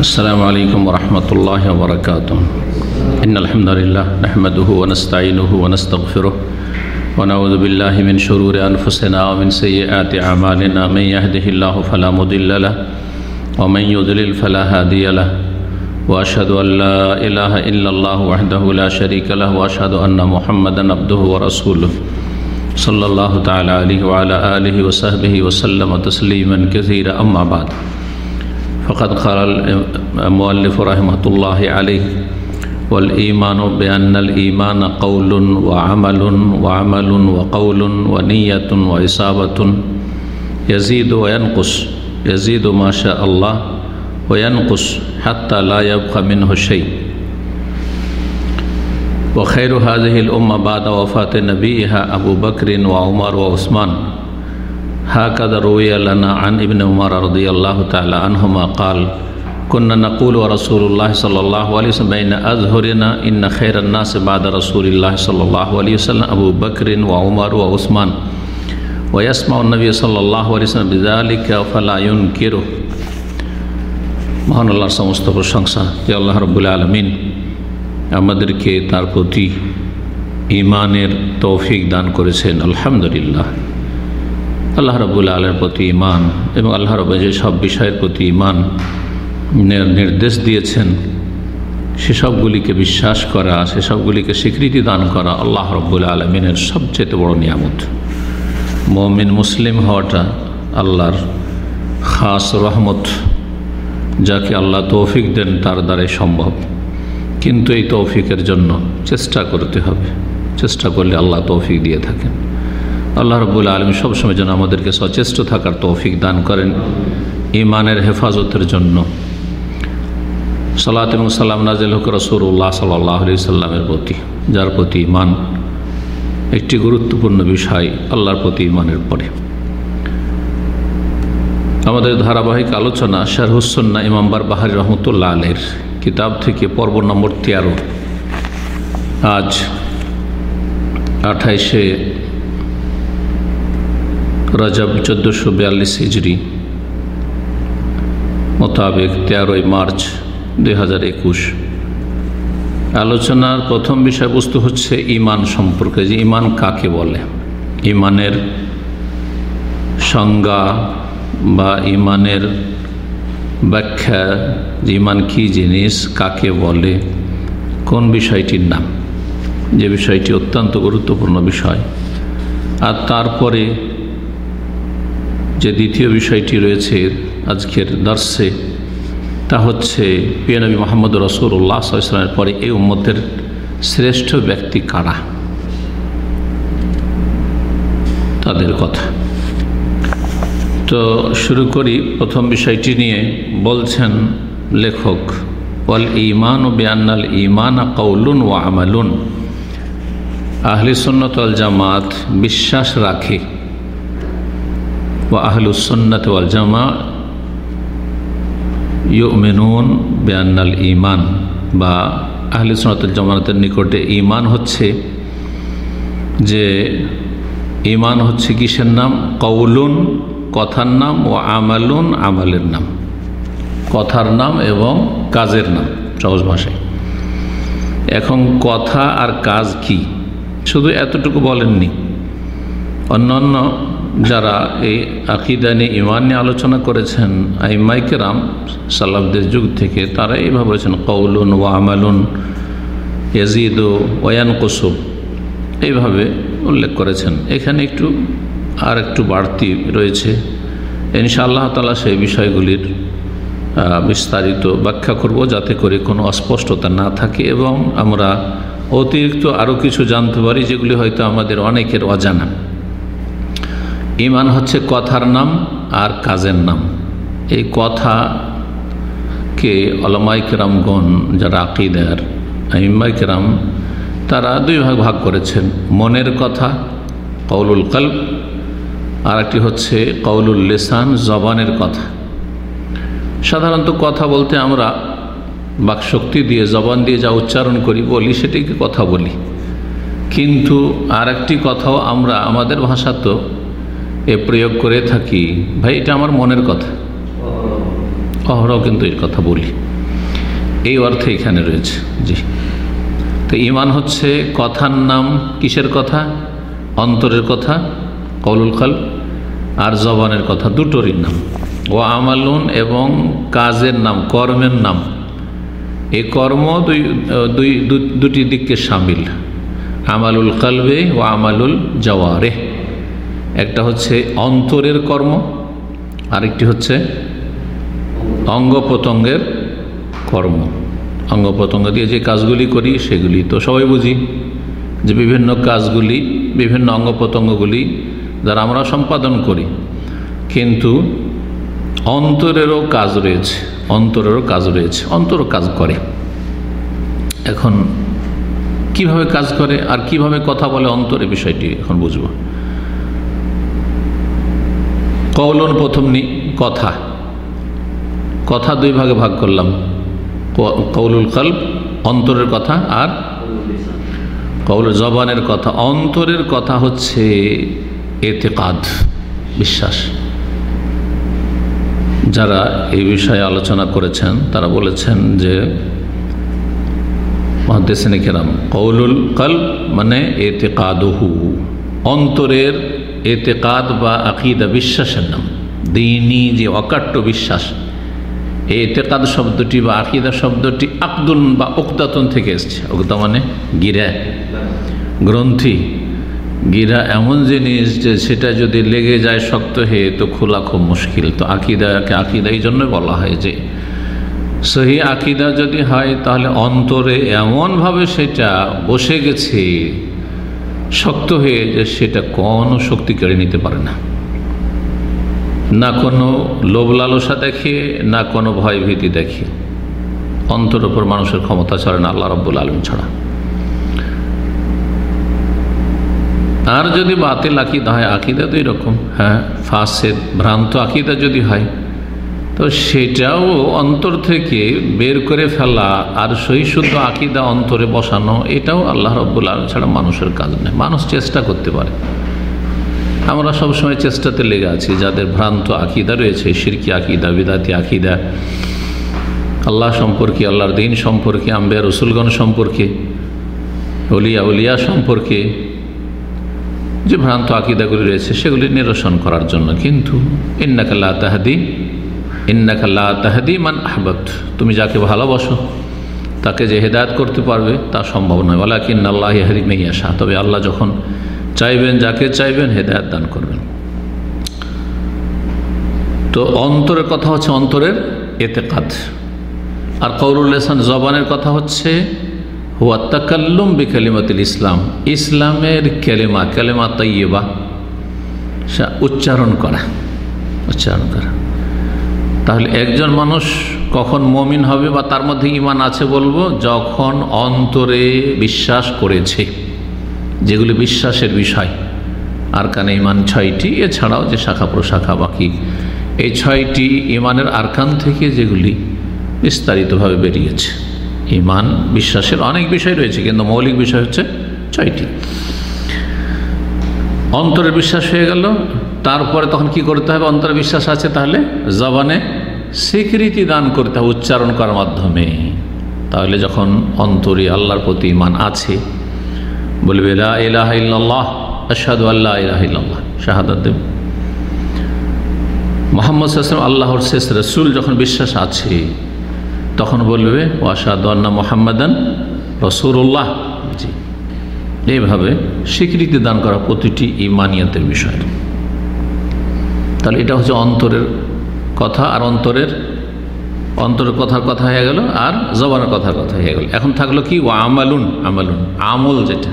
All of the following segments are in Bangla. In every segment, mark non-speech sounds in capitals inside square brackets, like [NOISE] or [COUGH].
السلام علیکم ورحمت اللہ وبرکاتہ۔ ان الحمد للہ نحمده ونستعینه ونستغفره ونعوذ باللہ من شرور انفسنا ومن سیئات عمالنا من یهده اللہ فلا مدل له ومن یدلل فلا هادی له واشهد ان لا الہ الا اللہ وحده لا شریک له واشهد ان محمد عبده ورسوله صلی اللہ تعالی علیہ وعلا آلہ وصحبہ وسلم تسلیما كثيرا اما بعد۔ فقد قال المؤلف رحمة الله عليه والإيمان بأن الإيمان قول وعمل وعمل وقول ونية وإصابة يزيد وينقص يزيد ما شاء الله وينقص حتى لا يبقى منه شيء. وخير هذه الأمة بعد وفاة نبيها أبو بكر وعمر وعثمان. هكذا روي لنا عن ابن عمر رضي الله تعالى عنهما قال كنا نقول ورسول الله صلى الله عليه وسلم بين أظهرنا إن خير الناس بعد رسول الله صلى الله عليه وسلم أبو بكر وعمر وعثمان ويسمع النبي صلى الله عليه وسلم بذلك فلا ينكره মহান আল্লাহর সমস্ত প্রশংসা যে আল্লাহ রব্বুল আলমিন আমাদেরকে তার প্রতি ইমানের তৌফিক দান করেছেন আলহামদুলিল্লাহ আল্লাহ রবুল্লা আলের প্রতি ইমান এবং আল্লাহ রব যে সব বিষয়ের প্রতি ইমান নির্দেশ দিয়েছেন। সেসবগুলিকে বিশ্বাস করা সেসবগুলিকে স্বীকৃতি দান করা আল্লাহ রব্বুল আলমিনের সবচেয়ে বড় নিয়ামত। মমিন মুসলিম হওয়াটা আল্লাহর খাস রহমত, যাকে আল্লাহ তৌফিক দেন তার দ্বারাই সম্ভব। কিন্তু এই তৌফিকের জন্য চেষ্টা করতে হবে। চেষ্টা করলে আল্লাহ তৌফিক দিয়ে থাকেন। আল্লাহ রবুল্লা আলম সবসময় যেন আমাদেরকে সচেষ্ট থাকার তৌফিক দান করেন ইমানের হেফাজতের জন্য। সালাত এবং সাল্লাম নাজিল হক রসুল্লাহ সাল্লাহ আলি সাল্লামের প্রতি, যার প্রতি ইমান একটি গুরুত্বপূর্ণ বিষয় আল্লাহর প্রতি ইমানের পরে। আমাদের ধারাবাহিক আলোচনা শের শারহুসন্না ইমামবার বাহারি রহমতুল্লাহ আলের কিতাব থেকে পর্ব নম্বর তেরো। আজ আঠাইশে রজব চোদ্দোশো বিয়াল্লিশ হিজড়ি মোতাবেক তেরোই মার্চ দুই হাজার একুশ। আলোচনার প্রথম বিষয়বস্তু হচ্ছে ইমান সম্পর্কে, যে ইমান কাকে বলে? ইমানের সংজ্ঞা বা ইমানের ব্যাখ্যা, যে ইমান কী জিনিস, কাকে বলে, কোন বিষয়টির নাম? যে বিষয়টি অত্যন্ত গুরুত্বপূর্ণ বিষয়। আর তারপরে যে দ্বিতীয় বিষয়টি রয়েছে আজকের দর্শে তা হচ্ছে পিয়ানবী মোহাম্মদ রসুল্লাহ সাল্লামের পরে এই উম্মতের শ্রেষ্ঠ ব্যক্তি কারা? তাদের কথা। তো শুরু করি, প্রথম বিষয়টি নিয়ে বলছেন লেখক, ওয়াল ইমান ও বেআনাল ইমান কৌলুন ও আমালুন। আহলি সুন্নতল জামাত বিশ্বাস রাখে। ও আহলুসন্নত ওয়াল জামা ইউমেনুন বেআনাল ইমান বা আহলি সুন্নতুল জামাতের নিকটে ইমান হচ্ছে যে ইমান হচ্ছে কিসের নাম? কৌলুন কথার নাম ও আমালুন, আমালের নাম। কথার নাম এবং কাজের নাম, সহজ ভাষায়। এখন কথা আর কাজ কি? শুধু এতটুকু বলেননি। অন্যান্য যারা এই আকিদা নিয়ে ইমান নিয়ে আলোচনা করেছেন আইমাইকেরাম সাল্লাবদের যুগ থেকে তারা এইভাবে বলেছেন কৌলুন ও আমালুন ইয়াজিদ ওয়ান কুসুব এইভাবে উল্লেখ করেছেন। এখানে একটু, আর একটু বাড়তি রয়েছে। ইনশাআল্লাহ তালা সেই বিষয়গুলির বিস্তারিত ব্যাখ্যা করব যাতে করে কোনো অস্পষ্টতা না থাকে এবং আমরা অতিরিক্ত আরও কিছু জানতে পারি যেগুলি হয়তো আমাদের অনেকের অজানা। ইমান হচ্ছে কথার নাম আর কাজের নাম। এই কথা কথাকে অলমাইকেরামগণ যারা আকিদার ইমাইকেরাম তারা দুই ভাগ ভাগ করেছেন। মনের কথা কৌলুল কল্প আর একটি হচ্ছে কৌলুল লেসান, জবানের কথা। সাধারণত কথা বলতে আমরা বাকশক্তি দিয়ে, জবান দিয়ে যা উচ্চারণ করি, বলি সেটিকে কথা বলি। কিন্তু আর একটি কথাও আমরা, আমাদের ভাষা তো প্রয়োগ করে থাকি। ভাই, এটা আমার মনের কথা। অহরাও কিন্তু এর কথা বলি। এই অর্থে এখানে রয়েছে। জি। তো ইমান হচ্ছে কথার নাম কিসের কথা? অন্তরের কথা কলুল খাল আর জবানের কথা, দুটোরই নাম। ও আমালুন এবং কাজের নাম, কর্মের নাম। এই কর্ম দুই দুই দুটি দিককে সামিল। আমালুল কালবে ও আমালুল জওয়ারে। একটা হচ্ছে অন্তরের কর্ম, আরেকটি হচ্ছে অঙ্গ প্রত্যঙ্গের কর্ম। অঙ্গ প্রত্যঙ্গ দিয়ে যে কাজগুলি করি সেগুলি তো সবাই বুঝি, যে বিভিন্ন কাজগুলি, বিভিন্ন অঙ্গ প্রত্যঙ্গগুলি যারা আমরা সম্পাদন করি। কিন্তু অন্তরেরও কাজ রয়েছে, অন্তরেরও কাজ রয়েছে, অন্তর কাজ করে। এখন কীভাবে কাজ করে আর কীভাবে কথা বলে অন্তরে বিষয়টি এখন বুঝব। কৌলন প্রথম কথা। কথা দুই ভাগে ভাগ করলাম। কৌলুল কল্প অন্তরের কথা আর কৌল জবানের কথা। অন্তরের কথা হচ্ছে এতে কাদ বিশ্বাস। যারা এই বিষয়ে আলোচনা করেছেন, তারা বলেছেন যে মহাদেশিনী কেরাম কৌলুল কল্প মানে এতে কাদহু অন্তরের এতে কাদ বা আকিদা বিশ্বাসের নাম দিনই যে অকাট্য বিশ্বাস। এই এতেকাদ শব্দটি বা আকিদা শব্দটি আকদুন বা উকদাতন থেকে এসছে। উকদা মানে গিরা। গ্রন্থি, গিরা এমন জিনিস যে সেটা যদি লেগে যায় শক্ত হয়ে তো খোলা খুব মুশকিল। তো আকিদাকে আকিদা এই জন্য বলা হয় যে, সহি আকিদা যদি হয় তাহলে অন্তরে এমনভাবে সেটা বসে গেছে শক্ত হয়ে যে সেটা কোনো শক্তি কেড়ে নিতে পারে না। না কোনো লোভ লালসা দেখে না কোনো ভয় ভীতি দেখে অন্তর ওপর মানুষের ক্ষমতা ছাড়ে না, আল্লাহ রব্বুল আলম ছাড়া। আর যদি বাতিল আকিদা হয়, আকিদা তো এরকম হ্যাঁ ফাঁসেদ, ভ্রান্ত আকিদা যদি হয় তো সেটাও অন্তর থেকে বের করে ফেলা আর শুদ্ধ আকিদা অন্তরে বসানো, এটাও আল্লাহ রব্বুল আলম ছাড়া মানুষের কাজ নেই মানুষ চেষ্টা করতে পারে। আমরা সবসময় চেষ্টাতে লেগে আছি, যাদের ভ্রান্ত আকিদা রয়েছে, সিরকি আকিদা, বিদাতি আকিদা, আল্লাহ সম্পর্কে, আল্লাহর দিন সম্পর্কে, আম্বিয়া রসুলগণ সম্পর্কে অলিয়া উলিয়া সম্পর্কে, যে ভ্রান্ত আকিদাগুলি রয়েছে, সেগুলি নিরসন করার জন্য। কিন্তু ইন্নাকাল্লা তাহাদি ইন্নাকাল্লা তাহাদি মান আহবাদ তুমি যাকে ভালোবাসো, তাকে যে হেদায়ত করতে পারবে তা সম্ভব নয়। বলা কিন আল্লাহ হারি মেহিয়াশা তবে আল্লাহ যখন চাইবেন, যাকে চাইবেন হেদায়ত দান করবেন। তো অন্তরের কথা হচ্ছে অন্তরের এতে কাদ আর কৌরুল ইসলাম জবানের কথা হচ্ছে হুয়াত্তাকাল্লুম বিকালিমাতুল ইসলাম। ইসলামের কেলেমা কেলেমা তৈবা উচ্চারণ করা উচ্চারণ করা। তাহলে একজন মানুষ কখন মমিন হবে বা তার মধ্যে ইমান আছে বলব? যখন অন্তরে বিশ্বাস করেছে। যেগুলি বিশ্বাসের বিষয়। আর কানে ইমান ছয়টি, এছাড়াও যে শাখা প্রশাখা বাকি। এই ছয়টি ইমানের আরকান থেকে যেগুলি বিস্তারিতভাবে বেরিয়েছে। ইমান বিশ্বাসের অনেক বিষয় রয়েছে, কিন্তু মৌলিক বিষয় হচ্ছে ছয়টি। অন্তরের বিশ্বাস হয়ে গেল, তারপরে তখন কি করতে হবে? অন্তরে বিশ্বাস আছে তাহলে জবানে স্বীকৃতি দান করতে হবে উচ্চারণ করার মাধ্যমে। তাহলে যখন অন্তরে আল্লাহর প্রতি ইমান আছে, বলবে আসাদু আল্লাহ ইলাহিল্লাহ শাহাদাত মোহাম্মদ সাসলাম আল্লাহর শেষ রসুল যখন বিশ্বাস আছে, তখন বলবে ওয়াসাদা মোহাম্মদান রসুল্লাহ জি। এইভাবে স্বীকৃতি দান করা প্রতিটি ইমানিয়াতের বিষয়। তাহলে এটা হচ্ছে অন্তরের কথা আর অন্তরের অন্তরের কথার কথা হয়ে গেল আর জবানের কথার কথা হয়ে গেল। এখন থাকল কি? ও আমালুন আমালুন, আমল যেটা।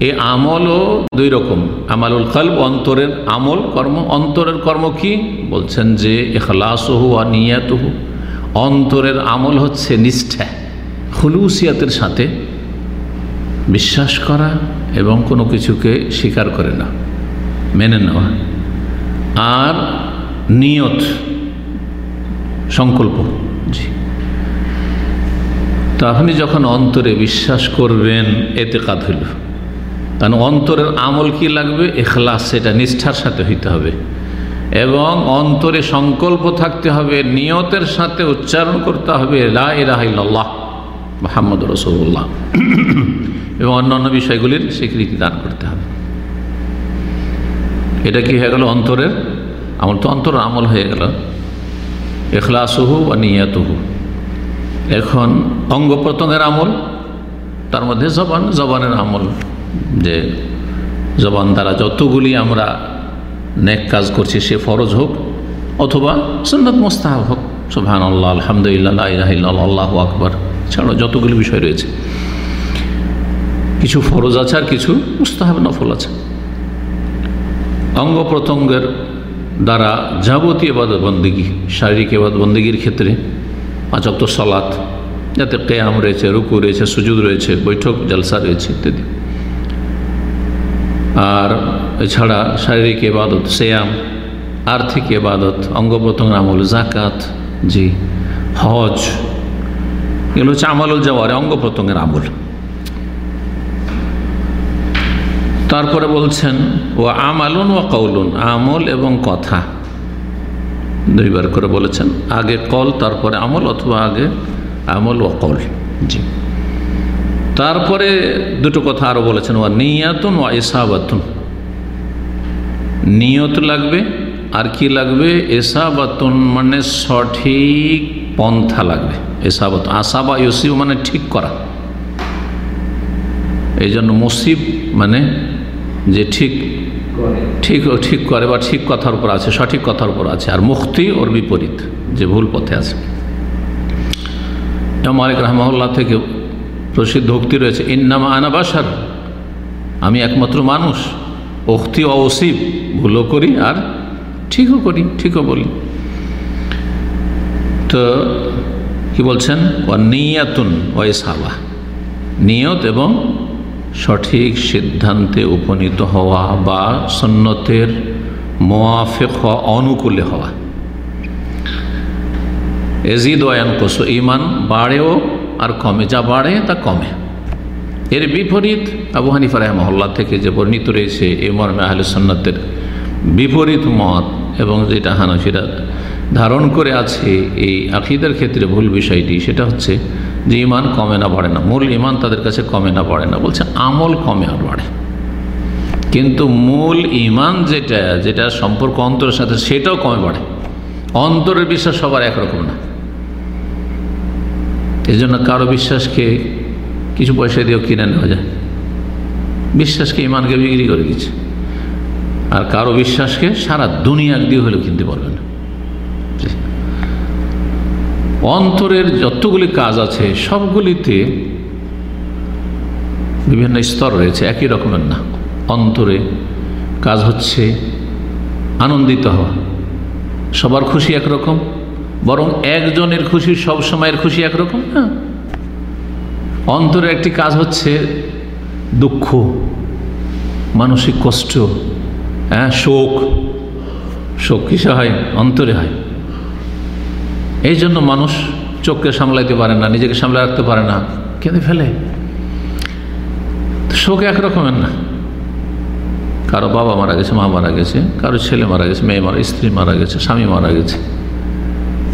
এই আমলও দুই রকম। আমালুল কল্ব অন্তরের আমল কর্ম। অন্তরের কর্ম কি? বলছেন যে এখলাসহু আর নিয়াতহু। অন্তরের আমল হচ্ছে নিষ্ঠা। হুলুসিয়াতের সাথে বিশ্বাস করা এবং কোনো কিছুকে স্বীকার করে না, মেনে নেওয়া। আর নিয়ত। সংকল্প। জি। তো আপনি যখন অন্তরে বিশ্বাস করবেন এতে কাদ হইল। কারণ অন্তরের আমল কি লাগবে? এখলাস সেটা নিষ্ঠার সাথে হইতে হবে। এবং অন্তরে সংকল্প থাকতে হবে, নিয়তের সাথে উচ্চারণ করতে হবে লাহ মাহমদ রসুল্লাহ এবং অন্যান্য বিষয়গুলির স্বীকৃতি দান করতে হবে। এটা কি হয়ে গেল? অন্তরের আমল। তো অন্তর আমল হয়ে গেল। এখলাসহু বা নিয়াতহু। এখন অঙ্গ প্রত্যঙ্গের আমল, তার মধ্যে জবান, জবানের আমল। যে জবান দ্বারা যতগুলি আমরা নেক কাজ করছি, সে ফরজ হোক অথবা সন্ন্যত মোস্তাহাব হোক সুহান আল্লাহ আলহামদুলিল্লাহ আল্লাহ আকবর, ছাড়াও যতগুলি বিষয় রয়েছে। কিছু ফরজ আছে আর কিছু মুস্তাহাব নফল আছে। অঙ্গ প্রত্যঙ্গের দ্বারা যাবতীয় এবাদ বন্দিগি শারীরিক এবাদ বন্দিগির ক্ষেত্রে পাঁচক্ত সলাত, যাতে কেয়াম রয়েছে, রুকু রয়েছে, সুজুদ রয়েছে, বৈঠক, জলসা রয়েছে ইত্যাদি। আর এছাড়া শারীরিক এবাদত সেয়াম, আর্থিক এবাদত অঙ্গ প্রত্যঙ্গ আমল জাকাত জি, হজ, এগুলো হচ্ছে আমল যাওয়ার অঙ্গ প্রত্যঙ্গের আমল। তারপরে বলছেন ও আমালুন ও কৌলুন আমল এবং কথা। দুইবার করে বলেছেন, আগে কল, তারপরে আমল অথবা আগে আমল ও কল জি। তারপরে দুটো কথা আরও বলেছেন ও নিয়াতুন ও এসাবাতুন নিয়ত লাগবে, আর কি লাগবে? এসাবাতুন মানে সঠিক পন্থা লাগবে। এসাবাত আশা বা ইসিব মানে ঠিক করা। এই জন্য মুসিব মানে যে ঠিক ঠিক ঠিক করে বা ঠিক কথার উপর আছে, সঠিক কথার উপর আছে। আর মুক্তি ওর বিপরীত, যে ভুল পথে আছে। মালিক রহমাল্লাহ থেকে প্রসিদ্ধ উক্তি রয়েছে, ইন্নামা আনা বাসার আমি একমাত্র মানুষ। অক্তি অসিব ভুলও করি আর ঠিকও করি, ঠিকও বলি। তো কি বলছেন? ও নিয়াতুন ওয়েসাবা নিয়ত এবং সঠিক সিদ্ধান্তে উপনীত হওয়া বা সন্ন্যতের মোয়াফেক হওয়া অনুকূলে হওয়া। এজিদ ওয়ান কোসো ইমান বাড়েও আর কমে, যা বাড়ে তা কমে। এর বিপরীত আবু হানিফা রহমহল্লা থেকে যে বর্ণিত রয়েছে, এ মর্মে আহলে সন্ন্যতের বিপরীত মত এবং যেটা হানফিরা ধারণ করে আছে এই আকিদের ক্ষেত্রে ভুল বিষয়টি, সেটা হচ্ছে যে ইমান কমে না, বাড়ে না। মূল ইমান তাদের কাছে কমে না, বাড়ে না। বলছে, আমল কমে আর বাড়ে। কিন্তু মূল ইমান যেটা যেটা সম্পর্ক অন্তরের সাথে, সেটাও কমে বাড়ে। অন্তরের বিশ্বাস সবার একরকম না। এই জন্য কারও বিশ্বাসকে কিছু পয়সা দিয়েও কিনে নেওয়া যায়। বিশ্বাসকে ইমানকে বিক্রি করে দিচ্ছে। আর কারও বিশ্বাসকে সারা দুনিয়া দিয়ে হলেও কিনতে পারবে না অন্তরের যতগুলি কাজ আছে, সবগুলিতে বিভিন্ন স্তর রয়েছে, একই রকমের না। অন্তরে কাজ হচ্ছে আনন্দিত হওয়া। সবার খুশি একরকম, বরং একজনের খুশি সব সময়ের খুশি একরকম না। অন্তরে একটি কাজ হচ্ছে দুঃখ, মানসিক কষ্ট হ্যাঁ শোক। শোক কিসে হয়? অন্তরে হয়। এই জন্য মানুষ চোখকে সামলাইতে পারে না, নিজেকে সামলে রাখতে পারে না। কেঁদে ফেলে। শোক একরকমের না। কারও বাবা মারা গেছে, মা মারা গেছে, কারও ছেলে মারা গেছে, মেয়ে মারা, স্ত্রী মারা গেছে, স্বামী মারা গেছে।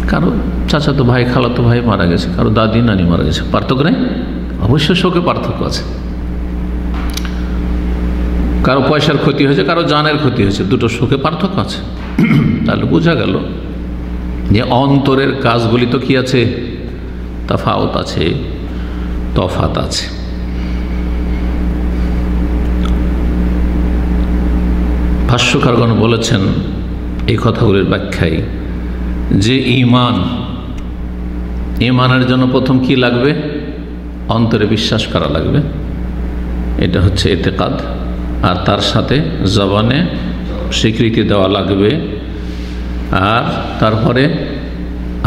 কারও চাচাতো ভাই, খালাতো ভাই মারা গেছে, কারও দাদি নানি মারা গেছে। পার্থক্য নেই? অবশ্য শোকে পার্থক্য আছে। কারও পয়সার ক্ষতি হয়েছে, কারও জানের ক্ষতি হয়েছে, দুটো শোকে পার্থক্য আছে। তাহলে বোঝা গেল যে অন্তরের কাজগুলি তো কি আছে? তাফাওত আছে, তফাত আছে। ভাষ্যকারগণ বলেছেন এই কথাগুলির ব্যাখ্যায় যে ইমান ইমানের জন্য প্রথম কি লাগবে? অন্তরে বিশ্বাস করা লাগবে। এটা হচ্ছে এতেকাদ। আর তার সাথে জবানে স্বীকৃতি দেওয়া লাগবে আর তারপরে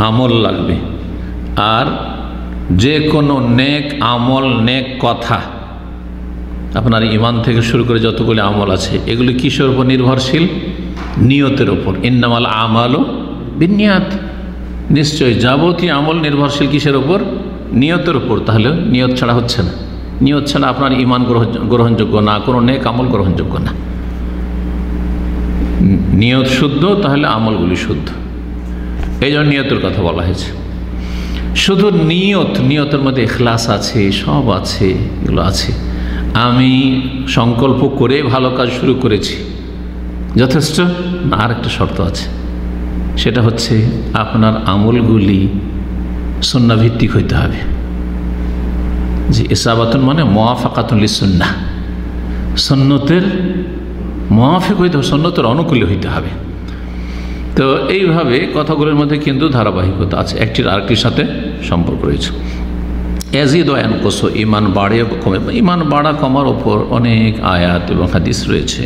আমল লাগবে। আর যে কোনো নেক আমল, নেক কথা, আপনার ইমান থেকে শুরু করে যতগুলি আমল আছে, এগুলি কিসের উপর নির্ভরশীল? নিয়তের ওপর ইন্নামাল আমালও বিনিয়াত। নিশ্চয় যাবতীয় আমল নির্ভরশীল কিসের ওপর নিয়তের ওপর তাহলে নিয়ত ছাড়া হচ্ছে না। নিয়ত ছাড়া আপনার ইমান গ্রহণযোগ্য না, কোনো নেক আমল গ্রহণযোগ্য না। নিয়ত শুদ্ধ, তাহলে আমলগুলি শুদ্ধ। এই জন্য নিয়তের কথা বলা হয়েছে। শুধু নিয়ত, নিয়তের মধ্যে এখলাস আছে, সব আছে, এগুলো আছে। আমি সংকল্প করে ভালো কাজ শুরু করেছি। যথেষ্ট? না আর একটা শর্ত আছে। সেটা হচ্ছে আপনার আমলগুলি সন্নাভিত্তিক হইতে হবে। যে এসাবাতন মানে মোয়াফাকাতুল সুন্না সন্ন্যতের মোয়াফিক হইতে হবে সন্ন্যতের অনুকূলে হইতে হবে। তো এইভাবে কথাগুলোর মধ্যে কিন্তু ধারাবাহিকতা আছে। একটির আরেকটির সাথে সম্পর্ক রয়েছে। অ্যাজিদ অ্যান কোসো ইমান বাড়ে কমে ইমান বাড়া কমার ওপর অনেক আয়াত এবং হাদিস রয়েছে।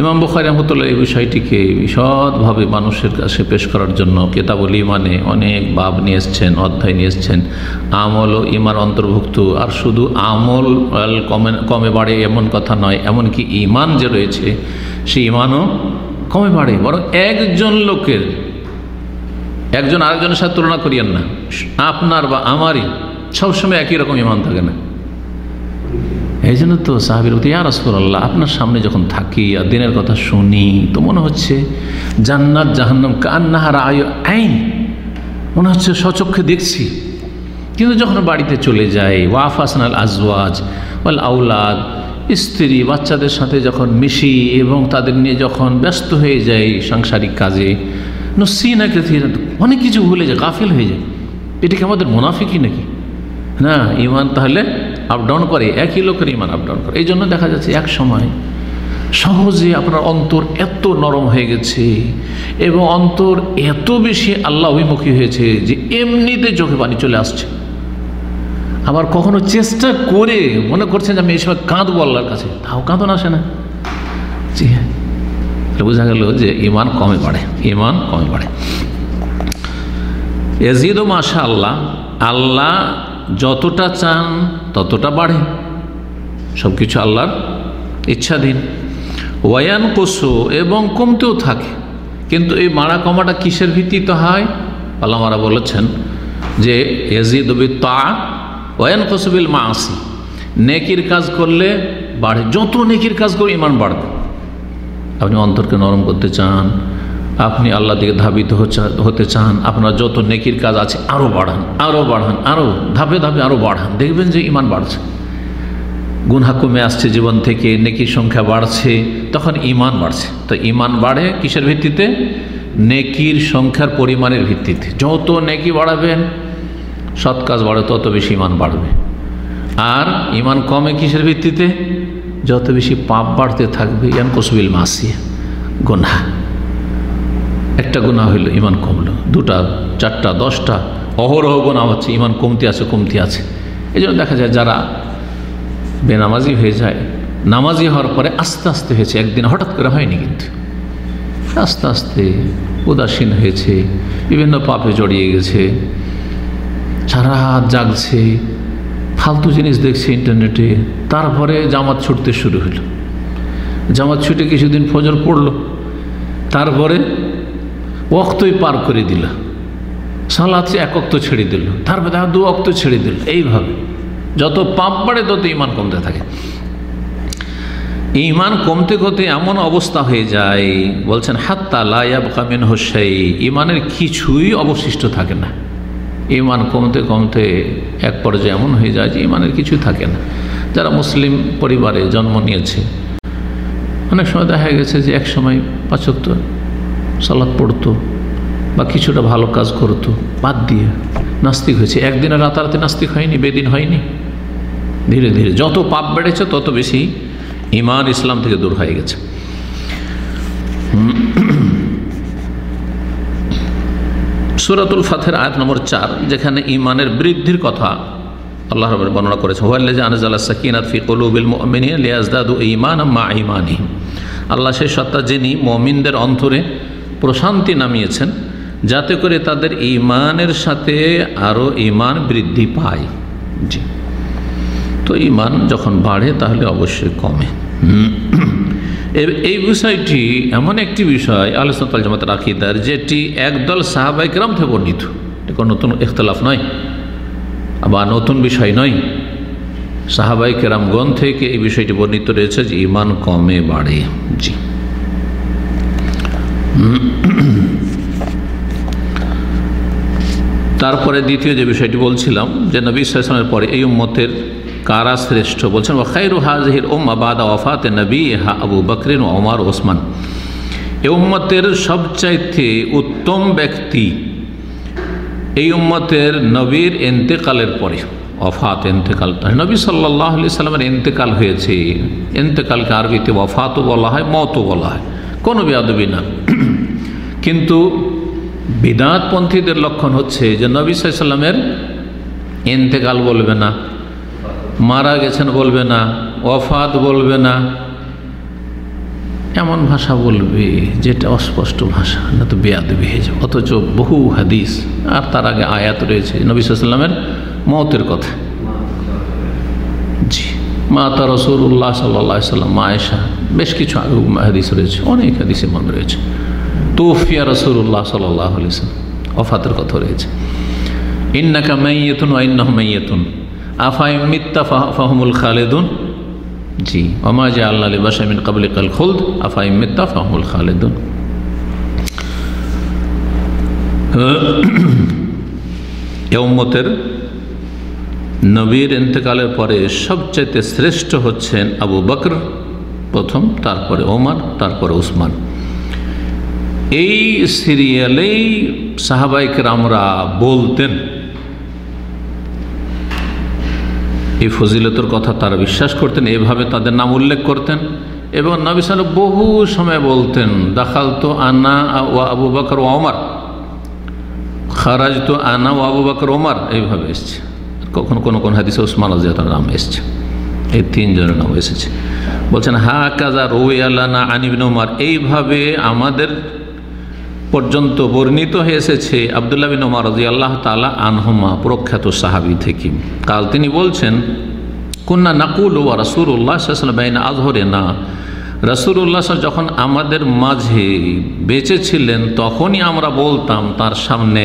ইমাম বখারি রহমতুল্লাহ এই বিষয়টিকে বিশদভাবে মানুষের কাছে পেশ করার জন্য কেতাবল ইমানে অনেক বাব নিয়ে এসছেন, অধ্যায় নিয়ে এসছেন। আমল ও ইমান অন্তর্ভুক্ত। আর শুধু আমল কমে কমে বাড়ে এমন কথা নয়, এমনকি ইমান যে রয়েছে সেই ইমানও কমে বাড়ে। বরং একজন লোকের, একজন আরেকজনের সাথে তুলনা করিয়েন না। আপনার বা আমারই সবসময় একই রকম ইমান থাকে না। এই জন্য তো সাহাবির প্রতি আর আল্লাহ আপনার সামনে যখন থাকি আর দিনের কথা শুনি, তো মনে হচ্ছে জান্নাত, জাহান্নাম কান্নাহার আয় আইন। মনে হচ্ছে সচক্ষে দেখছি। কিন্তু যখন বাড়িতে চলে যাই, ওয়াফ আসনাল আজওয়াজ ওয়াল আউলাদ স্ত্রী, বাচ্চাদের সাথে যখন মিশি এবং তাদের নিয়ে যখন ব্যস্ত হয়ে যাই সাংসারিক কাজে নসিনা অনেক কিছু ভুলে যায়, গাফিল হয়ে যায়। এটা কি আমাদের মুনাফিকই নাকি? না ইমান তাহলে আপ ডাউন করে, একই লোকের ইমান আপ ডাউন করে। এই জন্য দেখা যাচ্ছে এক সময় সহজে আপনার অন্তর এত নরম হয়ে গেছে এবং অন্তর এত বেশি আল্লাহ অভিমুখী হয়েছে যে এমনিতে চোখে পানি চলে আসছে। আবার কখনো চেষ্টা করে মনে করছেন যে আমি এই সময় কাঁদবো আল্লাহর কাছে, তাও কাঁদন আসে না। জি হ্যাঁ। বোঝা গেল যে ইমান কমে বাড়ে ইমান কমে বাড়ে। এজিদ মাশা আল্লাহ আল্লাহ যতটা চান ততটা বাড়ে। সব কিছু আল্লাহর ইচ্ছাধীন। ওয়ান কোসো এবং কমতেও থাকে। কিন্তু এই মারা কমাটা কিসের ভিত্তিতে হয়? আল্লামারা বলেছেন যে এজিদ তা ওয়ান কোসবিল মা আসি নেকির কাজ করলে বাড়ে। যত নেকির কাজ করে ইমান বাড়বে। আপনি অন্তরকে নরম করতে চান আপনি আল্লাহ দিকে ধাবিত হতে চান, আপনার যত নেকির কাজ আছে আরও বাড়ান আরও বাড়ান আরও ধাপে ধাপে আরও বাড়ান। দেখবেন যে ইমান বাড়ছে। গুনহা কমে আসছে জীবন থেকে, নেকির সংখ্যা বাড়ছে, তখন ইমান বাড়ছে। তো ইমান বাড়ে কিসের ভিত্তিতে? নেকির সংখ্যার পরিমাণের ভিত্তিতে। যত নেকি বাড়াবেন, সৎ কাজ বাড়ে, তত বেশি ইমান বাড়বে। আর ইমান কমে কিসের ভিত্তিতে? যত বেশি পাপ বাড়তে থাকবে ইয়ান কসবিল মাসিয়া, গুনহা। একটা গুণা হইল ইমান কমলো। দুটা, চারটা, দশটা, অহরহ গোনা হচ্ছে ইমান কমতি আছে কমতি আছে। এই দেখা যায় যারা বেনামাজি হয়ে যায়, নামাজি হওয়ার পরে আস্তে আস্তে হয়েছে, একদিন হঠাৎ করে হয়নি কিন্তু। আস্তে আস্তে উদাসীন হয়েছে, বিভিন্ন পাপে জড়িয়ে গেছে, সারা হাত জাগছে, ফালতু জিনিস দেখছে ইন্টারনেটে, তারপরে জামাত ছুটতে শুরু হলো। জামাত ছুটে কিছুদিন ফজর পড়ল, তারপরে অক্তই পার করে দিল। সালাতে এক অক্ত ছেড়ে দিল। তারপরে দেখা দু অক্ত ছেড়ে দিল। এইভাবে যত পাপ বাড়ে, তত ইমান কমতে থাকে। ইমান কমতে কমতে এমন অবস্থা হয়ে যায়, বলছেন, হাত্তা লায়াব কামিন হোসাই ইমানের কিছুই অবশিষ্ট থাকে না। ইমান কমতে কমতে এক পর্যায়ে এমন হয়ে যায় যে ইমানের কিছুই থাকে না। যারা মুসলিম পরিবারে জন্ম নিয়েছে, অনেক সময় দেখা গেছে যে এক সময় পাচক সালাদ পড়তো বা কিছুটা ভালো কাজ করতো, বাদ দিয়ে নাস্তিক হয়েছে। একদিনে রাতারাতি নাস্তিক হয়নি, বেদিন হয়নি। ধীরে ধীরে যত পাপ বেড়েছে, তত বেশি ইমান ইসলাম থেকে দূর হয়ে গেছে। সুরাতুল ফাথের আয়াত নম্বর চার, যেখানে ইমানের বৃদ্ধির কথা আল্লাহ রবের বর্ণনা করেছে ওয়াল্লাহ আনজাল্লাহ সাকিনাত ফি কলুবিল মিনিয়া লিয়াজদাদু ইমান মা ইমানিহিম আল্লাহ সেই সত্তা যিনি মমিনদের অন্তরে প্রশান্তি নামিয়েছেন, যাতে করে তাদের ইমানের সাথে আরও ইমান বৃদ্ধি পায়। জি। তো ইমান যখন বাড়ে, তাহলে অবশ্যই কমে। এই বিষয়টি এমন একটি বিষয় আলোচনা জামাত রাখিদার যেটি একদল সাহাবাইকরাম থেকে বর্ণিত। কোনো নতুন ইখতলাফ নয় বা নতুন বিষয় নয়। সাহাবাই কেরামগণ থেকে এই বিষয়টি বর্ণিত রয়েছে যে ইমান কমে, বাড়ে। জি। তারপরে দ্বিতীয় যে বিষয়টি বলছিলাম, যে নবী সালামের পরে এই উম্মতের কারা শ্রেষ্ঠ? বলছেন খাইরু হাজহির ওম আবাদা ওফাত নবী হা আবু বকরিন ওমার ওসমান এই উম্মতের সবচাইতে উত্তম ব্যক্তি এই উম্মতের নবীর এন্তেকালের পরে অফাত এন্তেকাল। নবী সাল্লাহ আলি সাল্লামের এন্তেকাল হয়েছে। এন্তেকালকে আরবিতে অফাতও বলা হয় মতও বলা হয়। কোনো বেয়াদবি না। কিন্তু বিদাতপন্থীদের লক্ষণ হচ্ছে যে নবী সাল্লামের এন্তেকাল বলবে না, মারা গেছেন বলবে না অফাত বলবে না। এমন ভাষা বলবে যেটা অস্পষ্ট ভাষা, না তো বেয়াদবি হয়ে যাবে। অথচ বহু হাদিস, আর তার আগে আয়াত রয়েছে নবী সাল্লামের মতের কথা। জি মা তা রসুল্লাহ সাল্লা সাল্লাম মায়েশা, বেশ কিছু হাদিস রয়েছে, অনেক হাদিস এমন রয়েছে। তোফিয়া রসুল্লাহ সাল্লাহ আলিয়াল্লাম অফাতের কথা রয়েছে। ইন্নাকা মাইয়েতুন আইন্নাহ মাইয়েতুন আফাই মিত্তা ফাহমুল খালেদুন? জি ওমা জা আল্লাহ বাসামিন কাবলি কাল খুলদ আফাই মিত্তা ফাহমুল খালেদুন। এ [CLEARS THROAT] উম্মতের নবীর ইন্তেকালের পরে সবচাইতে শ্রেষ্ঠ হচ্ছেন আবু বকর, প্রথম, তারপরে ওমর, তারপরে উসমান। এই সিরিয়ালেই সাহাবাইকের আমরা বলতেন, এই ফজিলতর কথা তারা বিশ্বাস করতেন, এভাবে তাদের নাম উল্লেখ করতেন এবং নবী সাল বহু সময় বলতেন দাখাল তো আনা ও আবু বকর ওমর খারাজ তো আনা ও আবু বকর ওমর, এইভাবে এসছে। কখনো কোনো কোন হাদিসে ওসমান আজিয়াতার নাম এসছে। এই তিনজনের নাম এসেছে। বলছেন হা কাজা রৌই আল্লাহ আনিবিন ওমর এইভাবে আমাদের পর্যন্ত বর্ণিত হয়ে এসেছে আবদুল্লাহ বিন ওমর রাজি আল্লাহ তালা আনহমা, প্রখ্যাত সাহাবি থেকে। কাল তিনি বলছেন কন্যা নাকুল ও রাসুল্লাহ বাইন আজহরে না রসুল্লাহ যখন আমাদের মাঝে বেঁচে ছিলেন, তখনই আমরা বলতাম তার সামনে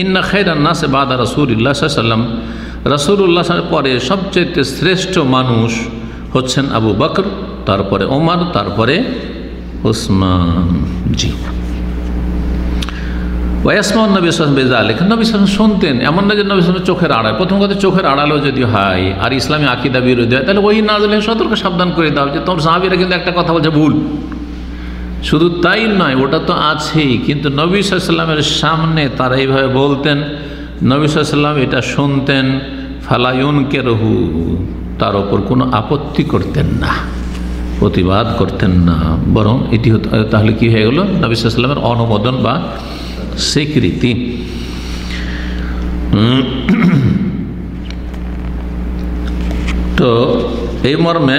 ইন্না খেরান্না সে বাদা রসুল্লাহ সাল্লাম রসুল্লাহ পরে সবচেয়ে শ্রেষ্ঠ মানুষ হচ্ছেন আবু বকর, তারপরে ওমর, তারপরে ওসমান। জি। ওয়াসমান নবী সালাম বেজা লেখেন নবী সালাম শুনতেন, এমন না যে নবী সালামের চোখের আড়াল। প্রথম কথা চোখের আড়ালও যদি হয় আর ইসলামী আকিদা বিরোধী হয়, তাহলে ওই নাজলে সতর্ক সাবধান করে দাও যে তোমার সাহাবিরা কিন্তু একটা কথা বলছে, ভুল। শুধু তাই নয়, ওটা তো আছেই। কিন্তু নবী সাল্লামের সামনে তারা এইভাবে বলতেন, নবী সাল্লাম এটা শুনতেন ফালায়ুন কেরহু তার ওপর কোনো আপত্তি করতেন না, প্রতিবাদ করতেন না। বরং এটি তাহলে কি হয়ে গেল? নবী সাল্লামের অনুমোদন বা স্বীকৃতি। তো এই মর্মে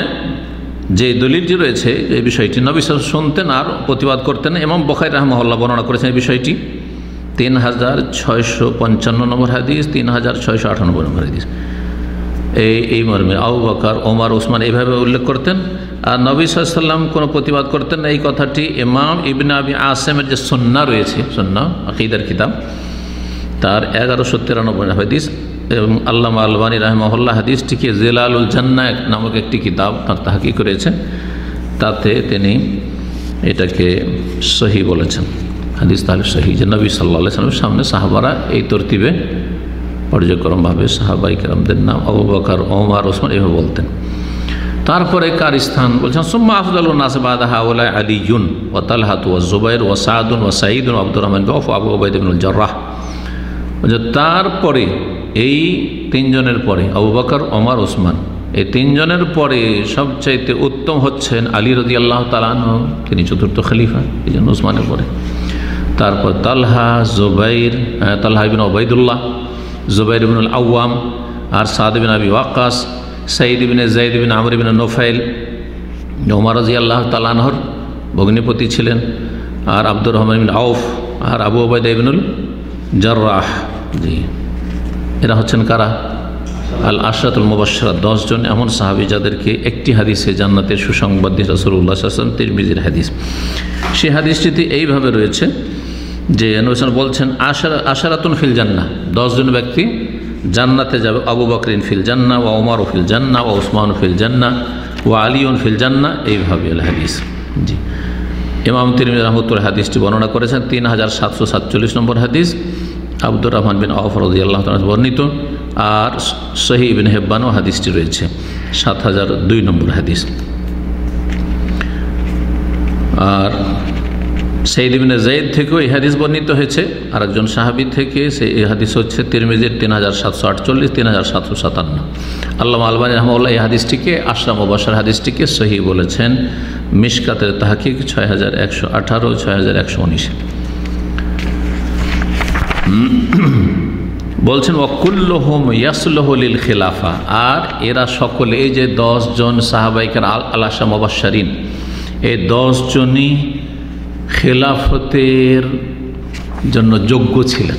যে দলিলটি রয়েছে এই বিষয়টি নবী শুনতেন আর প্রতিবাদ করতেন এবং বখাই রহমহল্লা বর্ণনা করেছেন এই বিষয়টি। তিন হাজার ছয়শো পঞ্চান্ন নম্বর হাদিস, তিন হাজার ছয়শো আটানব্বই নম্বর হাদিস। এই এই মর্মে আউ বকার, ওমার ওসমান এইভাবে উল্লেখ করতেন। আর নবী সাল্লাম কোনো প্রতিবাদ করতেন না। এই কথাটি ইমাম ইবিন আবি আসেমের যে সন্না রয়েছে সন্না আকিদার কিতাব তার এগারোশো তিরানব্বই হাদিস। এবং আল্লামা আলবানী রাহমহল্লা হাদিসটিকে জেলালুল জান্না নামক একটি কিতাব তার তাহাকি করেছে। তাতে তিনি এটাকে সহি বলেছেন। হাদিস তাহলে সহি যে নবী সাল্লা সাল্লামের সামনে সাহাবারা এই তরতিবে পর্যায়ক্রমভাবে সাহাবাই কেরামদের নাম আবু ওমার, ওসমান এভাবে বলতেন। তারপরে কার স্থান? বলছেন, সুম্মা আফদাল নাসবাদাহা ওলাই আলী ইউন ও তালহাত ও জুবাইর ও সাদুন ও সাঈদুন আব্দুর রহমান গফ আবু ওবায়দুল জর্রাহ। তারপরে এই তিনজনের পরে, আবু বকর, ওমর ওসমান এই তিনজনের পরে সবচাইতে উত্তম হচ্ছেন আলী রদি আল্লাহ তালান তিনি চতুর্থ খলিফা, এই জন্য ওসমানের পরে। তারপর তালহা, জুবাইর তালহা বিন ওবায়দুল্লাহ জুবাইর বিন আউয়াম, আর সাদ বিন আবি ওয়াক্কাস, সাইদ বিন জাইদ বিন আমর বিন নোফাইল, ওমর রাজি আল্লাহ তালানহর ভগ্নিপতি ছিলেন, আর আব্দুর রহমান বিন আউফ, আর আবু ওবায়দ ইবনুল জার্রাহ। জি। এরা হচ্ছেন কারা? আল আশরাতুল মুবাসরা দশজন এমন সাহাবি যাদেরকে একটি হাদিসে জান্নাতের সুসংবাদ দিয়ে রসুল্লাহ আসলাম তিরমিজির হাদিস। সেই হাদিসটিতে এইভাবে রয়েছে যে নবীন বলছেন, আশারা, আশারাতুন ফিল জান্না দশজন ব্যক্তি জান্নাতে যাবে। আবু বকরিন ফিল জান্না ও ওমর ফিল জান্না ও ওসমান ফিল জান্না ওয়া আলিউন ফিল জান্না এইভাবে আল হাদিস। জি। ইমাম তিরমিজ রহমতুল হাদিসটি বর্ণনা করেছেন, তিন হাজার সাতশো সাতচল্লিশ নম্বর হাদিস। আব্দুর রহমান বিন আফরদি আল্লাহ বর্ণিত, আর সহি বিন হেব্বানও হাদিসটি রয়েছে। সাত হাজার দুই নম্বর হাদিস। আর সেই দিবিনে জাইদ থেকেও এই হাদিস বর্ণিত হয়েছে। আর একজন সাহাবি থেকে সেই এই হাদিস হচ্ছে তিরমিজের তিন হাজার সাতশো আটচল্লিশ, তিন হাজার সাতশো সাতান্ন। আল্লাহ আলবানী রহমাল্লাহ এই হাদিসটিকে, আশরাম ওবাসার হাদিসটিকে সহি বলেছেন। মিসকাতের তাহাকিক ছয় হাজার একশো আঠারো, ছয় হাজার একশো উনিশ। বলছেন ওকুল্লহম ইয়াসুল্লহলিল খেলাফা। আর এরা সকলে, এই যে জন সাহাবাইকার আল আলাসা মোবাসারিন এই জনই খেলাফতের জন্য যোগ্য ছিলেন।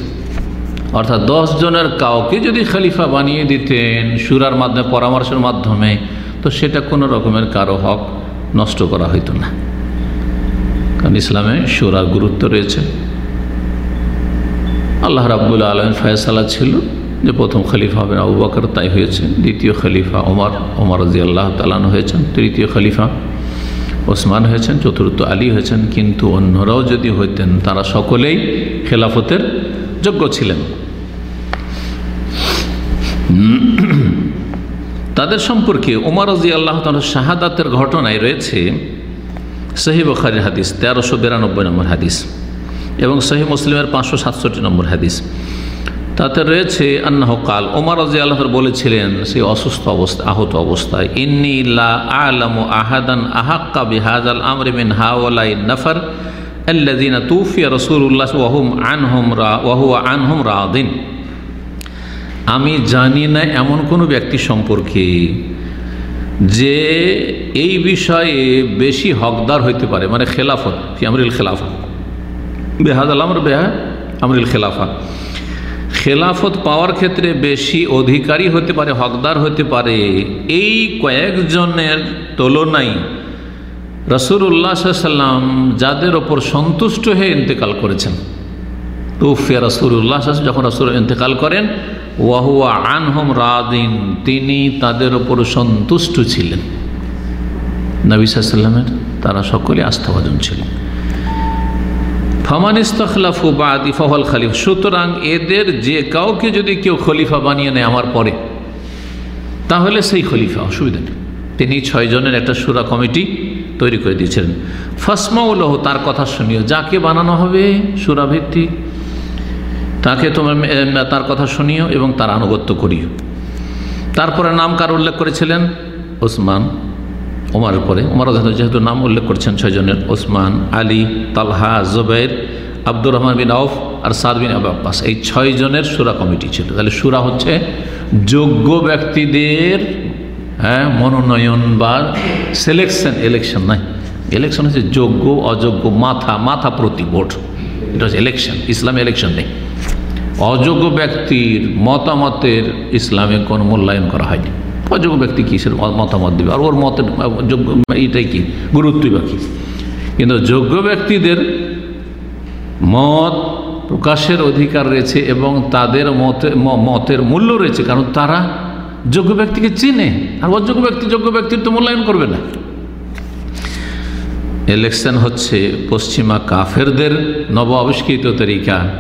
অর্থাৎ জনের কাউকে যদি খলিফা বানিয়ে দিতেন, সুরার মাধ্যমে, পরামর্শের মাধ্যমে, তো সেটা কোনো রকমের কারও হক নষ্ট করা হইতো না। কারণ ইসলামে সুরার গুরুত্ব রয়েছে। আল্লাহ রাবুল আলম ফয়সালা ছিল যে প্রথম খলিফা হবেন আবু বকর, তাই হয়েছে। দ্বিতীয় খলিফা ওমর ওমর রাজি আল্লাহ তালান হয়েছেন। তৃতীয় খলিফা ওসমান হয়েছেন। চতুর্থ আলী হয়েছেন। কিন্তু অন্যরাও যদি হইতেন, তারা সকলেই খেলাফতের যোগ্য ছিলেন। তাদের সম্পর্কে উমার রাজি আল্লাহ শাহাদাতের ঘটনায় রয়েছে সহি বখারি হাদিস তেরোশো বিরানব্বই নম্বর হাদিস। এবং সহি মুসলিমের পাঁচশো সাতষট্টি নম্বর হাদিস। তাতে রয়েছে আন্নাহ কাল, ওমর রাজি আল্লাহ বলেছিলেন সেই অসুস্থ অবস্থা, আহত অবস্থায় ইন্নি আলম আহাদান আহাক্কা বিহাজাল আমরিমিন হাওয়ালাই নফর আল্লাদিনা তুফিয়া রসুল্লাহ ওয়াহুম আনহুম রা ওয়াহুয়া আনহুম রাদিন। আমি জানি না এমন কোনো ব্যক্তি সম্পর্কে যে এই বিষয়ে বেশি হকদার হইতে পারে মানে খেলাফত, ফি আমরিল খেলাফত। বেহাদ আমর বেহা আমরিল খেলাফা। খেলাফত পাওয়ার ক্ষেত্রে বেশি অধিকারী হতে পারে, হকদার হতে পারে। এই কয়েকজনের তুলনায় রসুল্লাহ সাল্লাম যাদের ওপর সন্তুষ্ট হয়ে ইন্তেকাল করেছেন। তুফিয়া রসুল্লাহ যখন রসুল ইন্তেকাল করেন, ওয়াহুয়া আনহম রাদিন, তিনি তাদের ওপর সন্তুষ্ট ছিলেন। নবী সাল্লামের তারা সকলে আস্থাভাজন ছিলেন। ফামান ইস্তখলাফু বা ইফাহল খালিফ। সুতরাং এদের যে কাউকে যদি কেউ খলিফা বানিয়ে নেয় আমার পরে, তাহলে সেই খলিফা, অসুবিধা নেই। তিনি ছয়জনের একটা সুরা কমিটি তৈরি করে দিয়েছিলেন। ফাসমাউলহ তার কথা শুনিও। যাকে বানানো হবে সুরা ভিত্তিক তাকে তোমার তার কথা শুনিও এবং তার আনুগত্য করিও। তারপরে নাম কার উল্লেখ করেছিলেন ওসমান ওমারের পরে ওমর যেহেতু নাম উল্লেখ করছেন ছয়জনের ওসমান, আলী, তালহা জুবাইর আব্দুর রহমান বিন আউফ আর সাদ বিন আব্বাস। এই ছয়জনের সুরা কমিটি ছিল। তাহলে সুরা হচ্ছে যোগ্য ব্যক্তিদের হ্যাঁ মনোনয়ন বা সিলেকশন ইলেকশন নাই। ইলেকশন হচ্ছে যোগ্য, অযোগ্য, মাথা মাথা প্রতি ভোট। এটা হচ্ছে ইলেকশন ইসলামে ইলেকশন নেই। অযোগ্য ব্যক্তির মতামতের ইসলামে কোনো মূল্যায়ন করা হয়নি। অযোগ্য ব্যক্তি কিসের মতামত দেবে? আর ওর মতের যোগ্য এইটাই কি? গুরুত্বই বা কী? কিন্তু যোগ্য ব্যক্তিদের মত প্রকাশের অধিকার রয়েছে এবং তাদের মতে মতের মূল্য রয়েছে, কারণ তারা যোগ্য ব্যক্তিকে চিনে। আর অযোগ্য ব্যক্তি যোগ্য ব্যক্তির তো মূল্যায়ন করবে না। ইলেকশন হচ্ছে পশ্চিমা কাফেরদের নব আবিষ্কৃত তরিকা,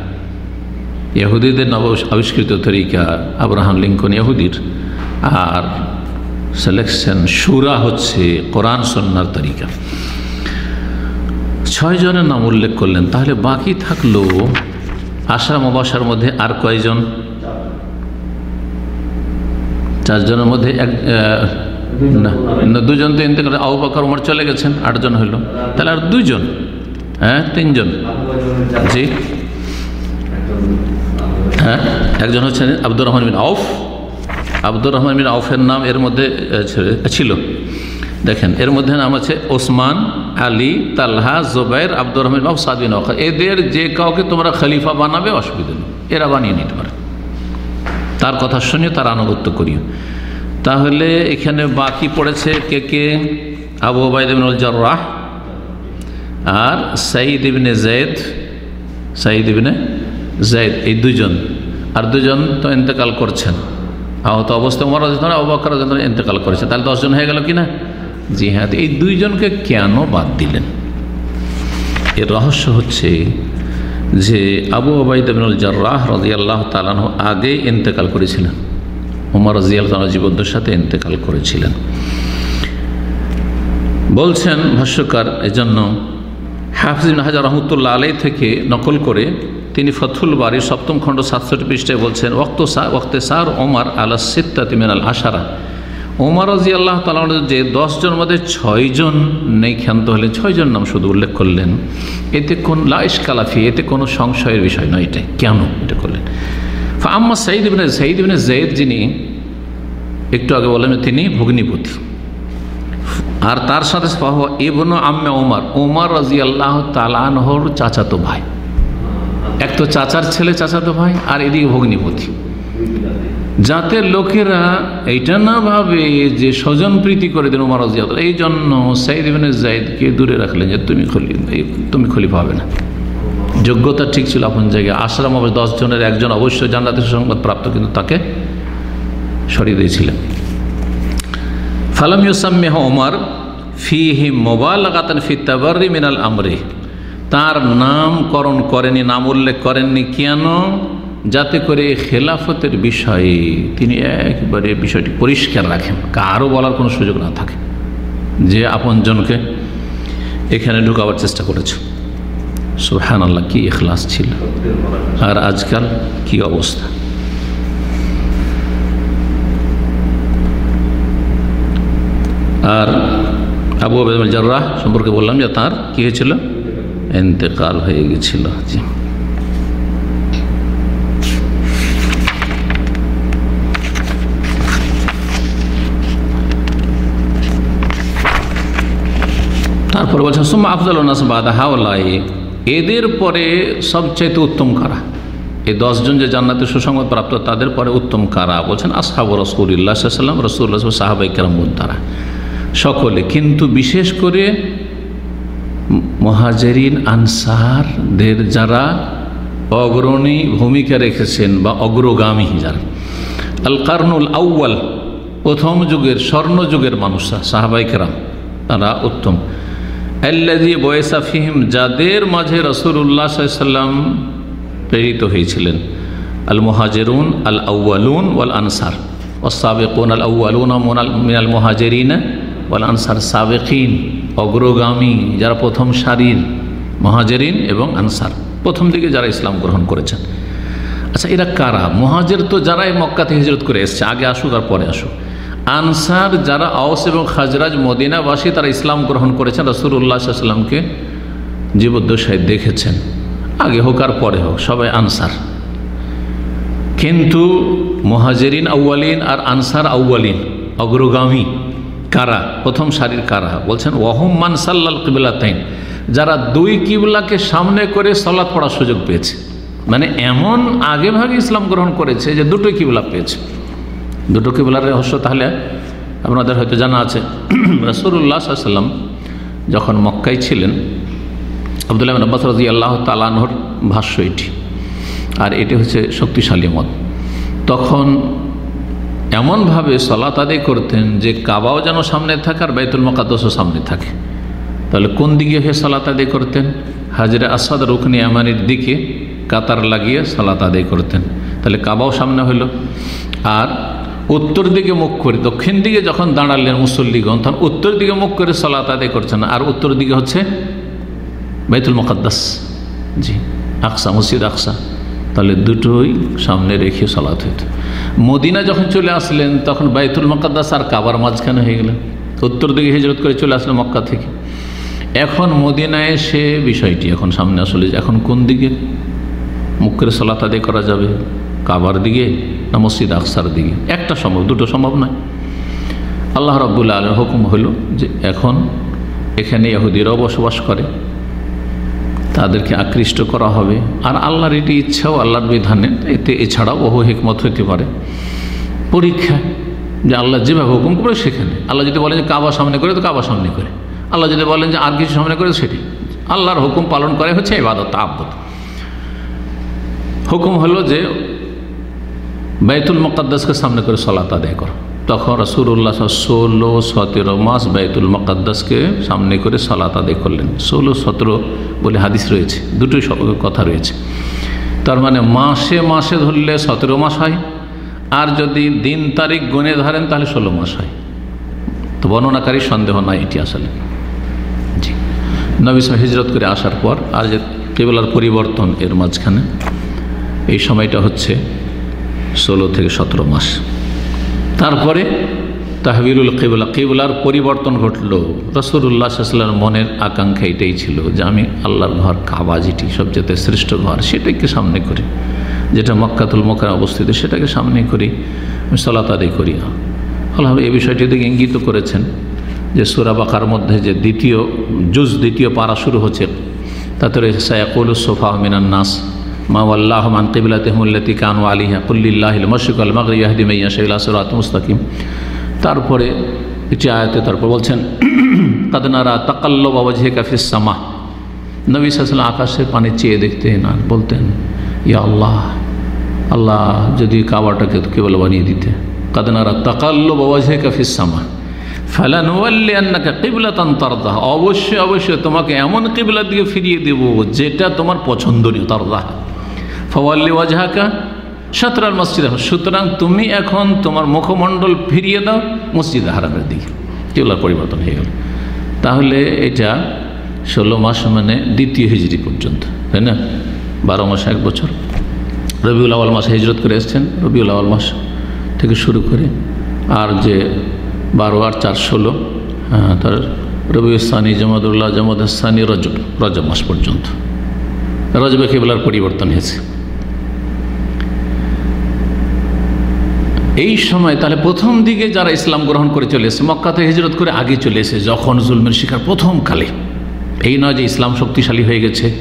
ইহুদিদের নব আবিষ্কৃত তরিকা, আব্রাহাম লিঙ্কন ইহুদির। আর সিলেকশন সুরা হচ্ছে কোরআন সন্ন্যার তরিকা। ছয় জনের নাম উল্লেখ করলেন, তাহলে বাকি থাকল আশা মবাসার মধ্যে আর কয়জন? চারজনের মধ্যে এক না, দুজন তো ইন্তেকাল আবু বকর, উমর চলে গেছেন, আটজন হইল। তাহলে আর দুইজন? হ্যাঁ তিনজন। জি। হ্যাঁ একজন হচ্ছেন আব্দুর রহমান বিন আউফ আব্দুর রহমান বিন আউফের নাম এর মধ্যে ছিল। দেখেন, এর মধ্যে নাম আছে ওসমান, আলী, তালহা, জোবাইর, আব্দুর রহমান আউফ সাদিন এদের যে কাউকে তোমরা খলিফা বানাবে, অসুবিধা নেই। এরা বানিয়ে নিতে পারে। তার কথা শুনিও, তার আনুগত্য করিও। তাহলে এখানে বাকি পড়েছে কে কে? আবু ওবায়দিনুল জর্রাহ আর সাইদ ইবিনে জৈদ সাইদ ইবিনে জৈদ এই দুজন। আর দুজন তো ইন্তেকাল করছেন। আহত অবস্থা মরা যেত না অবাক করা যেত ইন্তেকাল করেছে। তাহলে দশজন হয়ে গেল কি না জি হ্যাঁ এই দুইজনকে কেন বাদ দিলেন? এর রহস্য হচ্ছে যে আবু আবাইদুল জার্রাহ রাজি আল্লাহ তালাহ আগে ইন্তেকাল করেছিলেন। উমর রাজিয়াল তালা জীবদ্দের সাথে ইন্তেকাল করেছিলেন। বলছেন ভাষ্যকার, এজন্য হাফিজ হাজার রহমতুল্লাহ আলাই থেকে নকল করে তিনি ফথুল বাড়ির সপ্তম খণ্ড সাতষট্টি পৃষ্ঠায় বলছেন ওক্ত সা ওক্তে সার ওমার আলা সিত্তা তিমিনাল আশারা। ওমর রাজি আল্লাহ তালা যে দশজন মধ্যে ছয়জন নেই ক্ষান্ত হলেন ছয়জন নাম শুধু উল্লেখ করলেন। এতে কোন লাইশ কালাফি এতে কোনো সংশয়ের বিষয় নয়, এটা কেন এটা করলেন? আম্মা সাইদ ইবিনে সাইদ ইবিনে জৈদ যিনি, একটু আগে বললেন তিনি ভগ্নিপতি। আর তার সাথে ইবন আম্মে ওমর ওমর রাজি আল্লাহ তালানহর চাচাতো ভাই। এক তো চাচার ছেলে চাচাতো ভাই, আর এদিকে ভগ্নিপতি। যাতে লোকেরা এইটা না ভাবে যে স্বজন প্রীতি করে দেন উমার এই জন্য সাইদ জাইদকে দূরে রাখলেন যে তুমি খলি তুমি খলিফা হবে না। যোগ্যতা ঠিক ছিল আপন জায়গায়। আশ্রাম অবশ্য দশ জনের একজন অবশ্যই জান্নাতের সংবাদ প্রাপ্ত, কিন্তু তাকে সরিয়ে দিয়েছিলেন। ফালাম ইউসাম্মেহ ওমর ফিহি মোবাইল লাগাতেন ফি তাবারি মিনাল আমরে। তার নামকরণ করেনি, নাম উল্লেখ করেননি কেন? যাতে করে খেলাফতের বিষয়ে তিনি একবারে বিষয়টি পরিষ্কার রাখেন। কারও বলার কোনো সুযোগ না থাকে। যে আপনজনকে এখানে ঢুকাবার চেষ্টা করেছে। সুহান আল্লাহ কি এখলাস ছিল। আর আজকাল কি অবস্থা? আর আবু আবেদ জার্রাহ সম্পর্কে বললাম যে তার কি হয়েছিল? এতেকাল হয়ে গেছিল জি তারপরে বলছেন সোম্মা আফজাল নাস বাদাহাওলাই এদের পরে সবচাইতে উত্তম কারা? এই দশজন যে জান্নাতের সুসংবাদ প্রাপ্ত, তাদের পরে উত্তম কারা? বলছেন, আসহাব রসুল্লাহ সাল্লাম রসুল্লাহ সাহাবাই দ্বারা সকলে, কিন্তু বিশেষ করে মহাজেরিন আনসারদের যারা অগ্রণী ভূমিকা রেখেছেন বা অগ্রগামী যারা। আল কারনুল আউ্য়াল, প্রথম যুগের, স্বর্ণ যুগের মানুষরা, সাহাবাই কেরাম, তারা উত্তম। আল্লাজি বয়সাফিহিম যাদের মাঝে রসুল্লাহ সাল্লাম প্রেরিত হয়েছিলেন। আল মহাজেরুন, আল আউ্য়ালুন ওয়াল আনসার। ও সাবেকুন, আল আউ্য়ালুন মিনাল মহাজেরিন ওয়াল আনসার সাবেকিন। অগ্রগামী, যারা প্রথম সারির মহাজেরিন এবং আনসার। প্রথম দিকে যারা ইসলাম গ্রহণ করেছেন। আচ্ছা এরা কারা? মহাজের তো যারাই মক্কা থেকে হিজরত করে এসছে, আগে আসুক আর পরে আসুক। আনসার যারা আওস এবং খাজরাজ মদিনাবাসী, তারা ইসলাম গ্রহণ করেছেন। রসুল্লাহ সাল্লামকে জীবদ্দশায় দেখেছেন। আগে হোক আর পরে হোক, সবাই আনসার। কিন্তু মহাজেরিন আউ্বালিন আর আনসার আউ্বালিন অগ্রগামী। কারা? প্রথম সারির কারা? বলছেন, ওহম মানসাল্লাল কিবলাতাইন। যারা দুই কিবলাকে সামনে করে সলাৎ পড়ার সুযোগ পেয়েছে। মানে এমন আগে ভাগে ইসলাম গ্রহণ করেছে যে দুটো কিবলা পেয়েছে। দুটো কিবলার রহস্য তাহলে আপনাদের হয়তো জানা আছে। [CLEARS THROAT] রসুল্লাহ সাল্লাম যখন মক্কায় ছিলেন, আবদুল্লাহ আব্বাস রাজি আল্লাহ তালানহর ভাষ্য এটি। আর এটি হচ্ছে শক্তিশালী মত। তখন এমনভাবে সলাত আদায় করতেন যে কাবাও যেন সামনে থাকে আর বাইতুল মকাদসও সামনে থাকে। তাহলে কোন দিকে হয়ে সলাত আদায় করতেন? হাজরে আসাদ রুকনি আমানির দিকে কাতার লাগিয়ে সালাত আদায় করতেন। তাহলে কাবাও সামনে হইল আর উত্তর দিকে মুখ করে, দক্ষিণ দিকে যখন দাঁড়ালেন মুসল্লিগণ তখন উত্তর দিকে মুখ করে সলাত আদায় করছেন। আর উত্তর দিকে হচ্ছে বাইতুল মকাদ্দাস। জি, আকসা, মসজিদ আকসা। তাহলে দুটোই সামনে রেখে সলাত হইত। মদিনা যখন চলে আসলেন, তখন বাইতুল মকাদ্দাস আর কাবার মাঝখানে হয়ে গেলেন উত্তর দিকে হিজরত করে চলে আসলেন মক্কা থেকে। এখন মদিনায় সে বিষয়টি এখন সামনে আসলে এখন কোন দিকে? মুখ করে সলাত আদায় করা যাবে? কাবার দিকে না মসজিদ আকসার দিকে? একটা সম্ভব, দুটো সম্ভব নয়। আল্লাহ রব্বুল্লা আলের হুকুম হলো যে এখন এখানে ইহুদিরাও বসবাস করে তাদেরকে আকৃষ্ট করা হবে। আর আল্লাহর এটি ইচ্ছাও, আল্লাহর বিধানে। এতে এছাড়াও বহু হিকমত হইতে পারে। পরীক্ষা যে আল্লাহ যেভাবে হুকুম করে সেখানে। আল্লাহ যদি বলেন যে কাবা সামনে করে, তো কাবা সামনে করে। আল্লাহ যদি বলেন যে আর কিছু সামনে করে সেটি। আল্লাহর হুকুম পালন করে হচ্ছে এবাদত আব্বত হুকুম হলো যে বাইতুল মোকাদ্দাসকে সামনে করে সলাত আদায় করো। তখন রসুল্লাহ ষোলো সতেরো মাস বাইতুল মকাদ্দাসকে সামনে করে সালাত আদায় করলেন। ষোলো সতেরো বলে হাদিস রয়েছে, দুটোই কথা রয়েছে। তার মানে মাসে মাসে ধরলে সতেরো মাস হয়, আর যদি দিন তারিখ গণে ধরেন তাহলে ষোলো মাস হয়। তো বর্ণনাকারী সন্দেহ নয় এটি আসলে। জি। নবিসম হিজরত করে আসার পর আর যে কেবলার পরিবর্তন এর মাঝখানে, এই সময়টা হচ্ছে ষোলো থেকে সতেরো মাস। তারপরে তাহবিরুল কেবলা, কেবলার পরিবর্তন ঘটল। রসুল্লাহামের মনের আকাঙ্ক্ষা এটাই ছিল যে আমি আল্লাহর ঘর কাবা যেটি সবচেয়ে শ্রেষ্ঠ ঘর, সেটাকে সামনে করি। যেটা মক্কাতুল মক্কার অবস্থিত, সেটাকে সামনে করি, আমি সলাত আদায় করি। আল্লাহ এই বিষয়টি দিকে ইঙ্গিত করেছেন যে সুরাবাকার মধ্যে যে দ্বিতীয় জুজ দ্বিতীয় পাড়া শুরু হচ্ছে, তাতে রয়েছে সায়াকুল সোফা মিনান নাস। মা আল্লাহ মান কিবলাতমুল্লতি কানু আলিহা কুল্লিল্লাহ মশিক আল মাগরিয়াহদিমাইয়া শাহ সুরাত মুস্তাকিম। তারপরে এটি আয়াতে তারপর বলছেন কাদনারা তাকাল্ল বাবাজহে কাফিস সামা। নবী সাল্লাম আকাশের পানি চেয়ে দেখতে না বলতেন, ইয়া আল্লাহ আল্লাহ যদি কাবাটাকে কেবল বানিয়ে দিতে। কাদনারা তাকাল্ল বাবাজহে কাফিস সামা। ফালানুয়াল্লিয়ান্নাকা কিবলাতান তারদাহ অবশ্যই অবশ্যই তোমাকে এমন কিবলা দিয়ে ফিরিয়ে দেব যেটা তোমার পছন্দনীয় তারদাহ ফওয়াল্লি ওয়াজহাকা সতরাল মসজিদ। সুতরাং তুমি এখন তোমার মুখমণ্ডল ফিরিয়ে দাও, মসজিদ হারামের দিকে। কিবলার পরিবর্তন হয়ে গেল। তাহলে এটা ষোলো মাস মানে দ্বিতীয় হিজড়ি পর্যন্ত, তাই না? বারো মাস, এক বছর। রবিউল আওয়াল মাস হিজরত করে এসছেন, রবিউল আওয়াল মাস থেকে শুরু করে আর যে বারো আর চার ষোলো হ্যাঁ তার জমাদুল্লাহ জমাদ স্থানী রজব রজব মাস পর্যন্ত। রজবে কেবলার পরিবর্তন হয়েছে। এই সময় তাহলে প্রথম দিকে যারা ইসলাম গ্রহণ করে চলে এসে মক্কাতে হিজরত করে আগে চলে এসে যখন জুলমের শিকার প্রথম কালে। এই নয় যে ইসলাম শক্তিশালী হয়ে গেছে।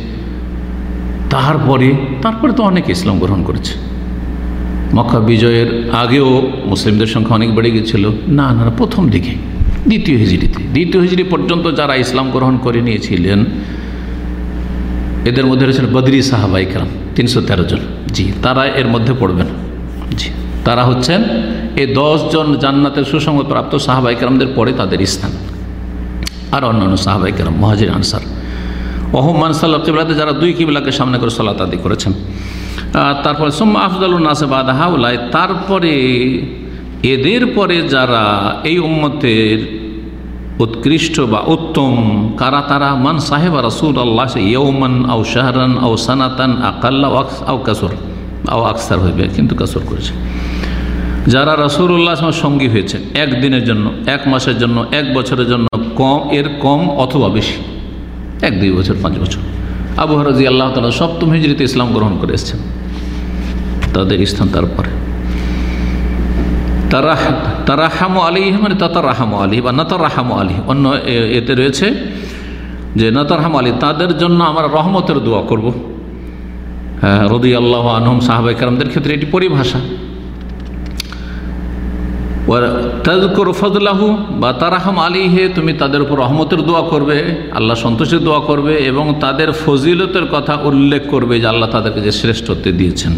তারপরে তারপরে তো অনেকে ইসলাম গ্রহণ করেছে। মক্কা বিজয়ের আগেও মুসলিমদের সংখ্যা অনেক বেড়ে গেছিল। না না প্রথম দিকে, দ্বিতীয় হিজড়িতে দ্বিতীয় হিজড়ি পর্যন্ত যারা ইসলাম গ্রহণ করে নিয়েছিলেন, এদের মধ্যে রয়েছেন বদরি সাহাবাইকরাম তিনশো তেরো জন। জি, তারা এর মধ্যে পড়বেন। জি। তারা হচ্ছেন এই জন জান্নাতের সুসংবাদ প্রাপ্ত সাহাবাইকরামদের পরে তাদের স্থান। আর অন্যান্য সাহাবাইকরাম, মহাজির, আনসার। ওহমান সাল্লাহ কিবলাতে যারা দুই কিবলাকে সামনে করে সলাত আদি করেছেন। তারপরে, সোম্মা আফজাল নাসে বাদাহাউলায় তারপরে এদের পরে যারা এই উম্মতের উৎকৃষ্ট বা উত্তম, কারা তারা? মান সাহেব রসুল আল্লাহ ইয়ৌমান আউ শাহরান আউ সানাতান আকাল্লা আউ কাসর। আও আকসার হইবে, কিন্তু কাসর করেছে। যারা রসুল্লাহ সঙ্গী হয়েছে একদিনের জন্য, এক মাসের জন্য, এক বছরের জন্য কম, এর কম অথবা বেশি। এক, দুই বছর, পাঁচ বছর। আবু হরজি আল্লাহ তালা সপ্তম হিজড়িতে ইসলাম গ্রহণ করে এসছেন। তাদের স্থান তারপরে। তারা তারা হামো আলী মানে তাতার রাহামো আলী বা নাতার রাহামো আলী অন্য এতে রয়েছে যে নাতার হাম আলী তাদের জন্য আমরা রহমতের দোয়া করব। রদি আল্লাহ আনহম সাহাবাই কালামদের ক্ষেত্রে এটি পরিভাষা। তাজকর ফজলাহু বা তারাহাম আলী হে তুমি তাদের উপর রহমতের দোয়া করবে, আল্লাহ সন্তোষের দোয়া করবে এবং তাদের ফজিলতের কথা উল্লেখ করবে যে আল্লাহ তাদেরকে যে শ্রেষ্ঠত্ব দিয়েছেন।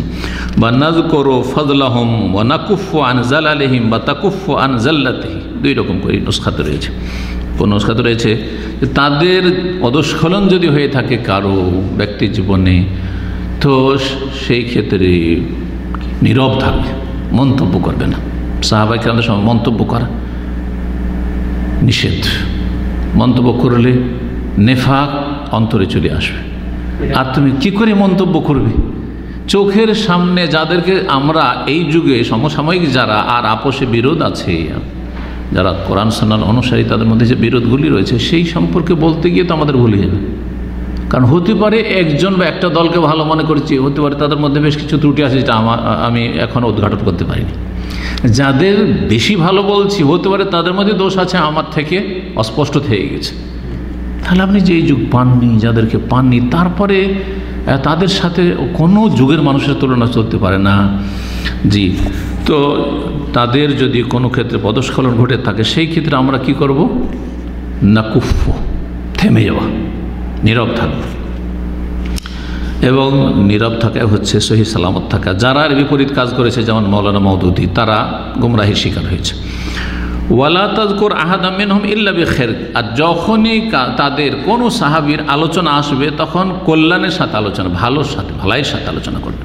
বা নাজ করো ফজলাহম বা নাকুফু আনজাল আলহিম বা তাকুফু আনজাল্লাতহি দুই রকম করে নুসখাতে রয়েছে। কোন নুসখাতে রয়েছে তাদের অদস্খলন যদি হয়ে থাকে কারও ব্যক্তি জীবনে, তো সেই ক্ষেত্রে নীরব থাকবে, মন্তব্য করবে না। সাহাবাই কেরামদের সময় মন্তব্য করা। নিষেধ। মন্তব্য করলে নেফাক অন্তরে চলে আসবে। আর তুমি কি করে মন্তব্য করবে? চোখের সামনে যাদেরকে আমরা এই যুগে সমসাময়িক যারা আর আপোষে বিরোধ আছে, যারা কোরআন সান্নার অনুসারী, তাদের মধ্যে যে বিরোধগুলি রয়েছে, সেই সম্পর্কে বলতে গিয়ে তো আমাদের ভুলে যাবে কারণ হতে পারে একজন বা একটা দলকে ভালো মনে করছি, হতে পারে তাদের মধ্যে বেশ কিছু ত্রুটি আছে যেটা আমার আমি এখনও উদ্ঘাটন করতে পারিনি। যাদের বেশি ভালো বলছি, হতে পারে তাদের মধ্যে দোষ আছে, আমার থেকে অস্পষ্ট থেকে গেছে। তাহলে আপনি যেই যুগ পাননি, যাদেরকে পাননি, তারপরে তাদের সাথে কোনো যুগের মানুষের তুলনা চলতে পারে না। জি, তো তাদের যদি কোনো ক্ষেত্রে পদস্খলন ঘটে থাকে, সেই ক্ষেত্রে আমরা কি করব? না কুফ থেমে যাওয়া, নীরব থাকবে। এবং নীরব থাকা হচ্ছে, সহি সালামত থাকা। যারা বিপরীত কাজ করেছে, যেমন মৌলানা মৌদুদি তারা গুমরাহির শিকার হয়েছে। ওয়ালা তাজকুর আহাদামিন হম ইল্লাবি খের আর যখনই তাদের কোনো সাহাবির আলোচনা আসবে, তখন কল্যাণের সাথে আলোচনা, ভালোর সাথে, ভালাইয়ের সাথে আলোচনা করবে।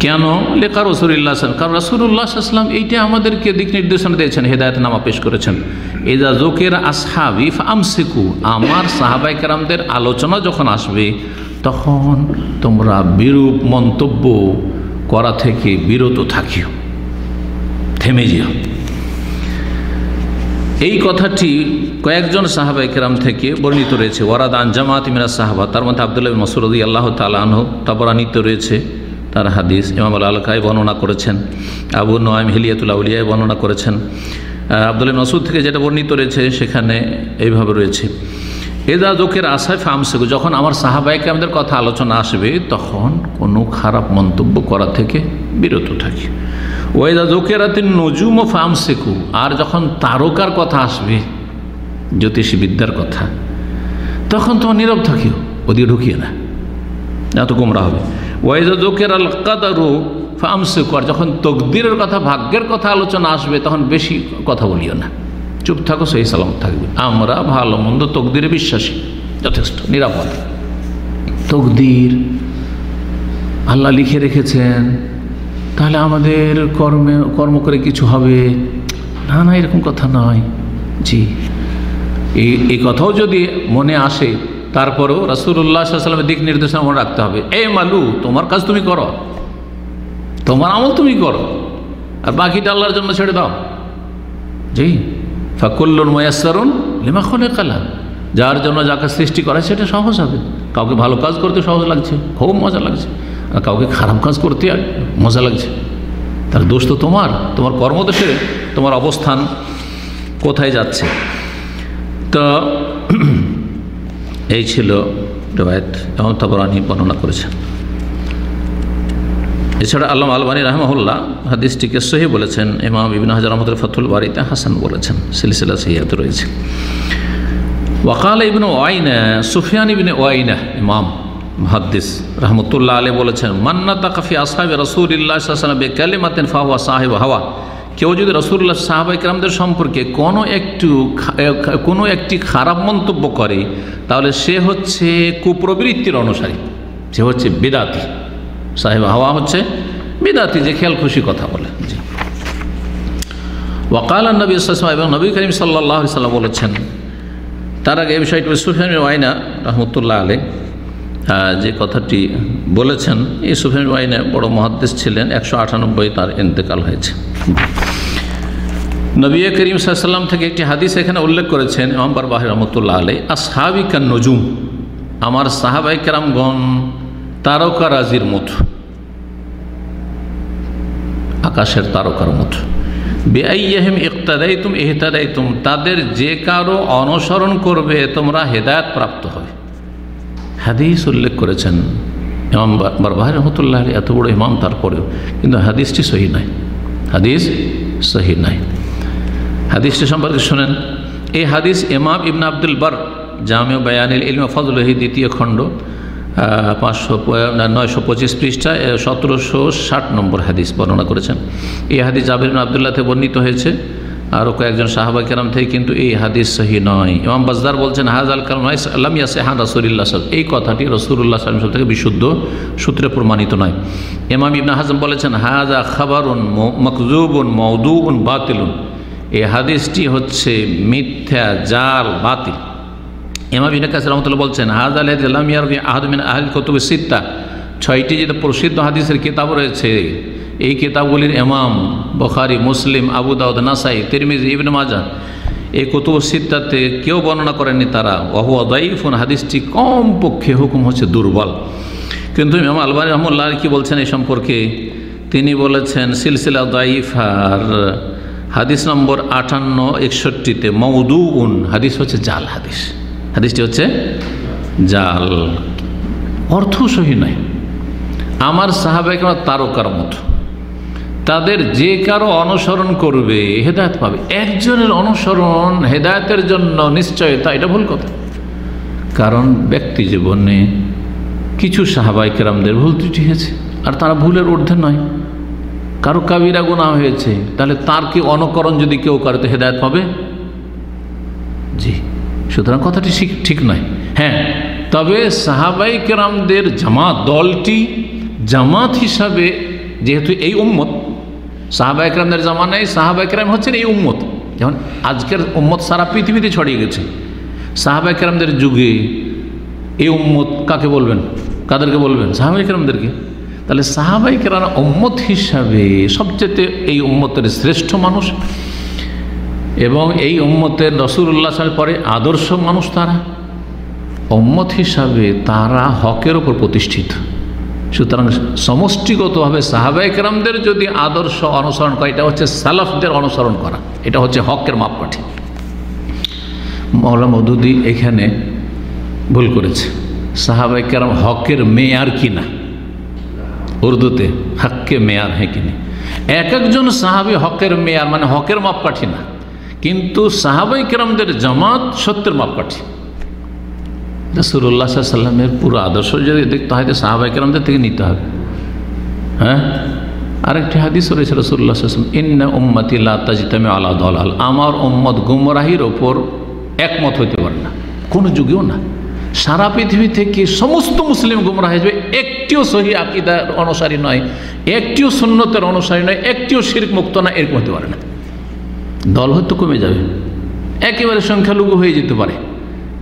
কেন? লেখা রসুল্লাহ আসলাম কারণ রসুল্লাহ আসলাম এইটা আমাদেরকে দিক নির্দেশনা দিয়েছেন, হেদায়ত নামা পেশ করেছেন। এজা জোকের আসহাবিফ আমসিকু আমার সাহাবাই কেরামদের আলোচনা যখন আসবে তখন তোমরা বিরূপ মন্তব্য করা থেকে বিরত থাকিও। থেমে যেও। এই কথাটি কয়েকজন সাহাবাই কেরাম থেকে বর্ণিত রয়েছে। ওয়ারাদ আনজামাত ইমিরা সাহাবা, তার মধ্যে আবদুল্লাহ মসুরদি আল্লাহ তালাহ তাবরানিত রয়েছে তার হাদিস। ইমাম আলকায় বর্ণনা করেছেন। আবু নয়ম হিলিয়াতুল্লাহ উলিয়ায় বর্ণনা করেছেন। আবদুল্লাহ মসুদ থেকে যেটা বর্ণিত রয়েছে সেখানে এইভাবে রয়েছে। এদা জোকের আশায় ফামসেকু যখন আমার সাহাবাইকে আমাদের কথা আলোচনা আসবে, তখন কোনো খারাপ মন্তব্য করা থেকে বিরত থাকি। ওয়েদা জোকেরাতিন নজুম ও ফামসেকু আর যখন তারকার কথা আসবে জ্যোতিষী বিদ্যার কথা, তখন তোমার নীরব থাকিও, ওদিকে ঢুকিয়ে না। এত গোমরা হবে। ওয়াইজা জোকের আল কাদারু ফামসেকু আর যখন তকদিরের কথা, ভাগ্যের কথা আলোচনা আসবে, তখন বেশি কথা বলিও না। চুপ থাকো, সেই সালামত থাকবে। আমরা ভালো মন্দ তকদিরে বিশ্বাসী, যথেষ্ট, নিরাপদ। তকদির আল্লাহ লিখে রেখেছেন, তাহলে আমাদের কর্মে, কর্ম করে কিছু হবে? না না, এরকম কথা নয়। জি। এই এই কথাও যদি মনে আসে, তারপরেও রাসুল্লাহ সাল্লামের দিক নির্দেশনা মনে রাখতে হবে। এ মালু, তোমার কাজ তুমি করো। তোমার আমল তুমি করো। আর বাকিটা আল্লাহর জন্য ছেড়ে দাও। জি। ফাকুল্লুন ময়াসরুন লিমা খলে কালা যার জন্য যাকে সৃষ্টি করা সেটা সহজ হবে। কাউকে ভালো কাজ করতে সহজ লাগছে, খুব মজা লাগছে। আর কাউকে খারাপ কাজ করতে আর মজা লাগছে। তার দোষ তো তোমার তোমার কর্মদেশে তোমার অবস্থান কোথায় যাচ্ছে? তো [CLEARS THROAT] এই ছিল রেবায়ত এবং তাবরানি বর্ণনা করেছেন। এছাড়া আল্লাহ আলবানী রহমহুল্লাহ হাদিসটিকে সহি বলেছেন, ইমাম ইবিন হাজার রহমতুল ফতুল বাড়িতে হাসান বলেছেন, সিলসিলা সহিয়াত রয়েছে। ওয়াকাল ইবিন ওয়াইনা, সুফিয়ান ইবিন ওয়াইনা, ইমাম মহাদ্দিস রহমতুল্লাহ আলী বলেছেন মান্না তাকাফি আসাহেব রসুল্লাহ বে কালিমাতেন ফাহুয়া সাহেব হাওয়া। কেউ যদি রসুল্লাহ সাহাবাই ইকরামদের সম্পর্কে কোনো একটু কোনো একটি খারাপ মন্তব্য করে, তাহলে সে হচ্ছে কুপ্রবৃত্তির অনুসারী, সে হচ্ছে বিদাতি। সাহেব, হাওয়া হচ্ছে। বিদাতি যে খেয়াল খুশি কথা বলে। ওয়াকাল নবী ইসলাম এবং নবী করিম সাল্লাহ সাল্লাম বলেছেন, তার আগে এই বিষয়টি সুফিয়ান ওয়াইনা রহমতুল্লাহ আলী যে কথাটি বলেছেন, এই সুফিয়ান ওয়াইনা বড় মহাদ্দেশ ছিলেন, একশো আটানব্বই তার ইন্তেকাল হয়েছে। নবী করিম সাল্লাম থেকে একটি হাদিস এখানে উল্লেখ করেছেন ইমামবার বাহির রহমতুল্লাহ আলী আসহাবিকা নজুম, আমার সাহাবাই কেরামগণ তারকা রাজির মতো আকাশের তারকার মতো বেআইয়াহিম ইকতাদাই তুম এহতাদাই তুম তাদের যে কারও অনুসরণ করবে তোমরা হেদায়ত প্রাপ্ত হবে হাদিস উল্লেখ করেছেন ইমাম বারবাহ রহমতুল্লাহ এত বড় ইমাম তারপরেও, কিন্তু হাদিসটি সহি নাই। হাদিস সহি নাই। হাদিসটি সম্পর্কে শোনেন, এই হাদিস ইমাম ইবনা আব্দুল বার জামিউ বায়ানিল ইলমা ফজলহি দ্বিতীয় খণ্ড পাঁচশো নয়শো পঁচিশ পৃষ্ঠা সতেরোশো ষাট নম্বর হাদিস বর্ণনা করেছেন। এই হাদিস জাবির আবদুল্লাহতে বর্ণিত হয়েছে। আরও কয়েকজন সাহাবা কেরাম থেকে কিন্তু এই হাদিস সহি নয়। ইমাম বাজদার বলছেন হাজ আল কালাম আল্লাম ইয়াসেহান রসুল্লাহ সাল এই কথাটি রসুল্লাহ সাল্লাম থেকে বিশুদ্ধ সূত্রে প্রমাণিত নয়। ইমাম ইবনা হাজম বলেছেন হাজা খাবারুন মকজুবুন মৌদুন বাতিলুন। এই হাদিসটি হচ্ছে মিথ্যা, জাল, বাতিল। ইমাম বলছেন হাজ আল আলমিয়ার আহল কতুব সিত্তা। ছয়টি যেটা প্রসিদ্ধ হাদিসের কিতাব রয়েছে, এই কিতাবগুলির এমাম বখারি, মুসলিম, আবু দাউদ, নাসাই, তিরমিজ, ইবন মাজা এই কুতুব সিদ্ধাতে কেউ বর্ণনা করেননি তারা। অহু অদাইফুন হাদিসটি কম পক্ষে হুকুম হচ্ছে দুর্বল। কিন্তু ইমাম আলবানী রহমুল্লাহ কি বলছেন এই সম্পর্কে? তিনি বলেছেন, সিলসিলা দাইফার হাদিস নম্বর আটান্ন, একষট্টিতে মৌদু উন হাদিস হচ্ছে জাল হাদিস। হাদিসটি হচ্ছে, জাল। অর্থ সহি নয়। আমার সাহাবাহিক তারকার মতো। তাদের যে কারও অনুসরণ করবে, হেদায়ত পাবে। একজনের অনুসরণ হেদায়তের জন্য নিশ্চয়তা এটা ভুল কথা। কারণ ব্যক্তি জীবনে কিছু সাহাবাই কেরামদের ভুল ত্রুটি হয়েছে, আর তারা ভুলের ঊর্ধ্বে নয়। কারও কাবিরা গুণা হয়েছে, তাহলে তার কি অনুকরণ যদি কেউ করে, তো হেদায়ত পাবে? জি। সুতরাং কথাটি ঠিক নয়। হ্যাঁ তবে সাহাবাই কেরামদের জামাত, দলটি জামাত হিসাবে যেহেতু এই উম্মত, সাহাবাই কেরামদের জামানায় সাহাবাই কেরাম হচ্ছেন এই উম্মত। যেমন আজকের উম্মত সারা পৃথিবীতে ছড়িয়ে গেছে। সাহাবাই কেরামদের যুগে এই উম্মত কাকে বলবেন? কাদেরকে বলবেন? সাহাবাই কেরামদেরকে। তাহলে সাহাবাই কেরাম উম্মত হিসাবে সবচেয়ে এই উম্মতের শ্রেষ্ঠ মানুষ এবং এই উম্মতের রসুল্লাহ পরে আদর্শ মানুষ তারা? উম্মত হিসাবে তারা হকের ওপর প্রতিষ্ঠিত। সুতরাং সমষ্টিগতভাবে সাহাবাইকরামদের যদি আদর্শ অনুসরণ করা, এটা হচ্ছে সালাফদের অনুসরণ করা। এটা হচ্ছে হকের মাপকাঠি। মৌলা মধুদি এখানে ভুল করেছে। সাহাবাইকেরাম হকের মেয়ার কিনা? উর্দুতে, হককে মেয়ার হ্যাঁ কিনা? এক একজন সাহাবি হকের মেয়ার মানে হকের মাপকাঠি না। কিন্তু সাহাবাই কেরামদের জামাত সত্যের মাপকাঠি। রসুল্লাহ সাল্লামের পুরো আদর্শ যদি দেখতে হয় তো সাহাবাই কেরামদের থেকে নিতে হবে। হ্যাঁ? আরেকটি হাদিস রয়েছে রসুল্লাহ সাল্লাম ইন্না উম্মতি লাজিতামে আলা দলাল আমার উম্মত গুমরাহির ওপর একমত হইতে পারে না। কোনো যুগেও না। সারা পৃথিবী থেকে সমস্ত মুসলিম গুমরাহ হিসেবে একটিও সহি আকিদার অনুসারী নয়, একটিও সুন্নতের অনুসারী নয়, একটিও শির মুক্ত না, এরকম হতে পারে না। দল হয়তো কমে যাবে। একেবারে সংখ্যালঘু হয়ে যেতে পারে।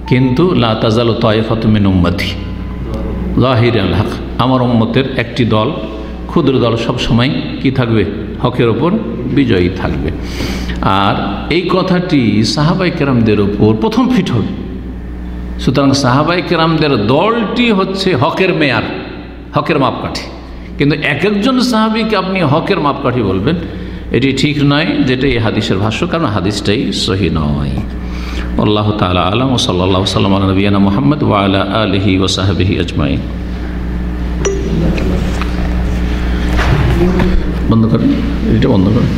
কিন্তু লাতাজাল তয়েফাতমিন উম্মতি। জাহির আল হক, আমার উম্মতের একটি দল, ক্ষুদ্র দল সব সময় কি থাকবে? হকের ওপর বিজয়ী থাকবে। আর এই কথাটি সাহাবাই কেরামদের ওপর প্রথম ফিট হবে। সুতরাং সাহাবাই কেরামদের দলটি হচ্ছে হকের মেয়ার, হকের মাপকাঠি। কিন্তু এক একজন সাহাবিকে আপনি হকের মাপকাঠি বলবেন এটি ঠিক নয় যেটা এই হাদিসের ভাষ্য, কারণ হাদিসটাই সহি নয়। আল্লাহ তালা আলম, ও সাল্লাহ সাল্লাম নবীনা মোহাম্মদ ওয়ালা আলহি ওসাহাবিহি আজমাই বন্ধ করেন, এটা বন্ধ করেন।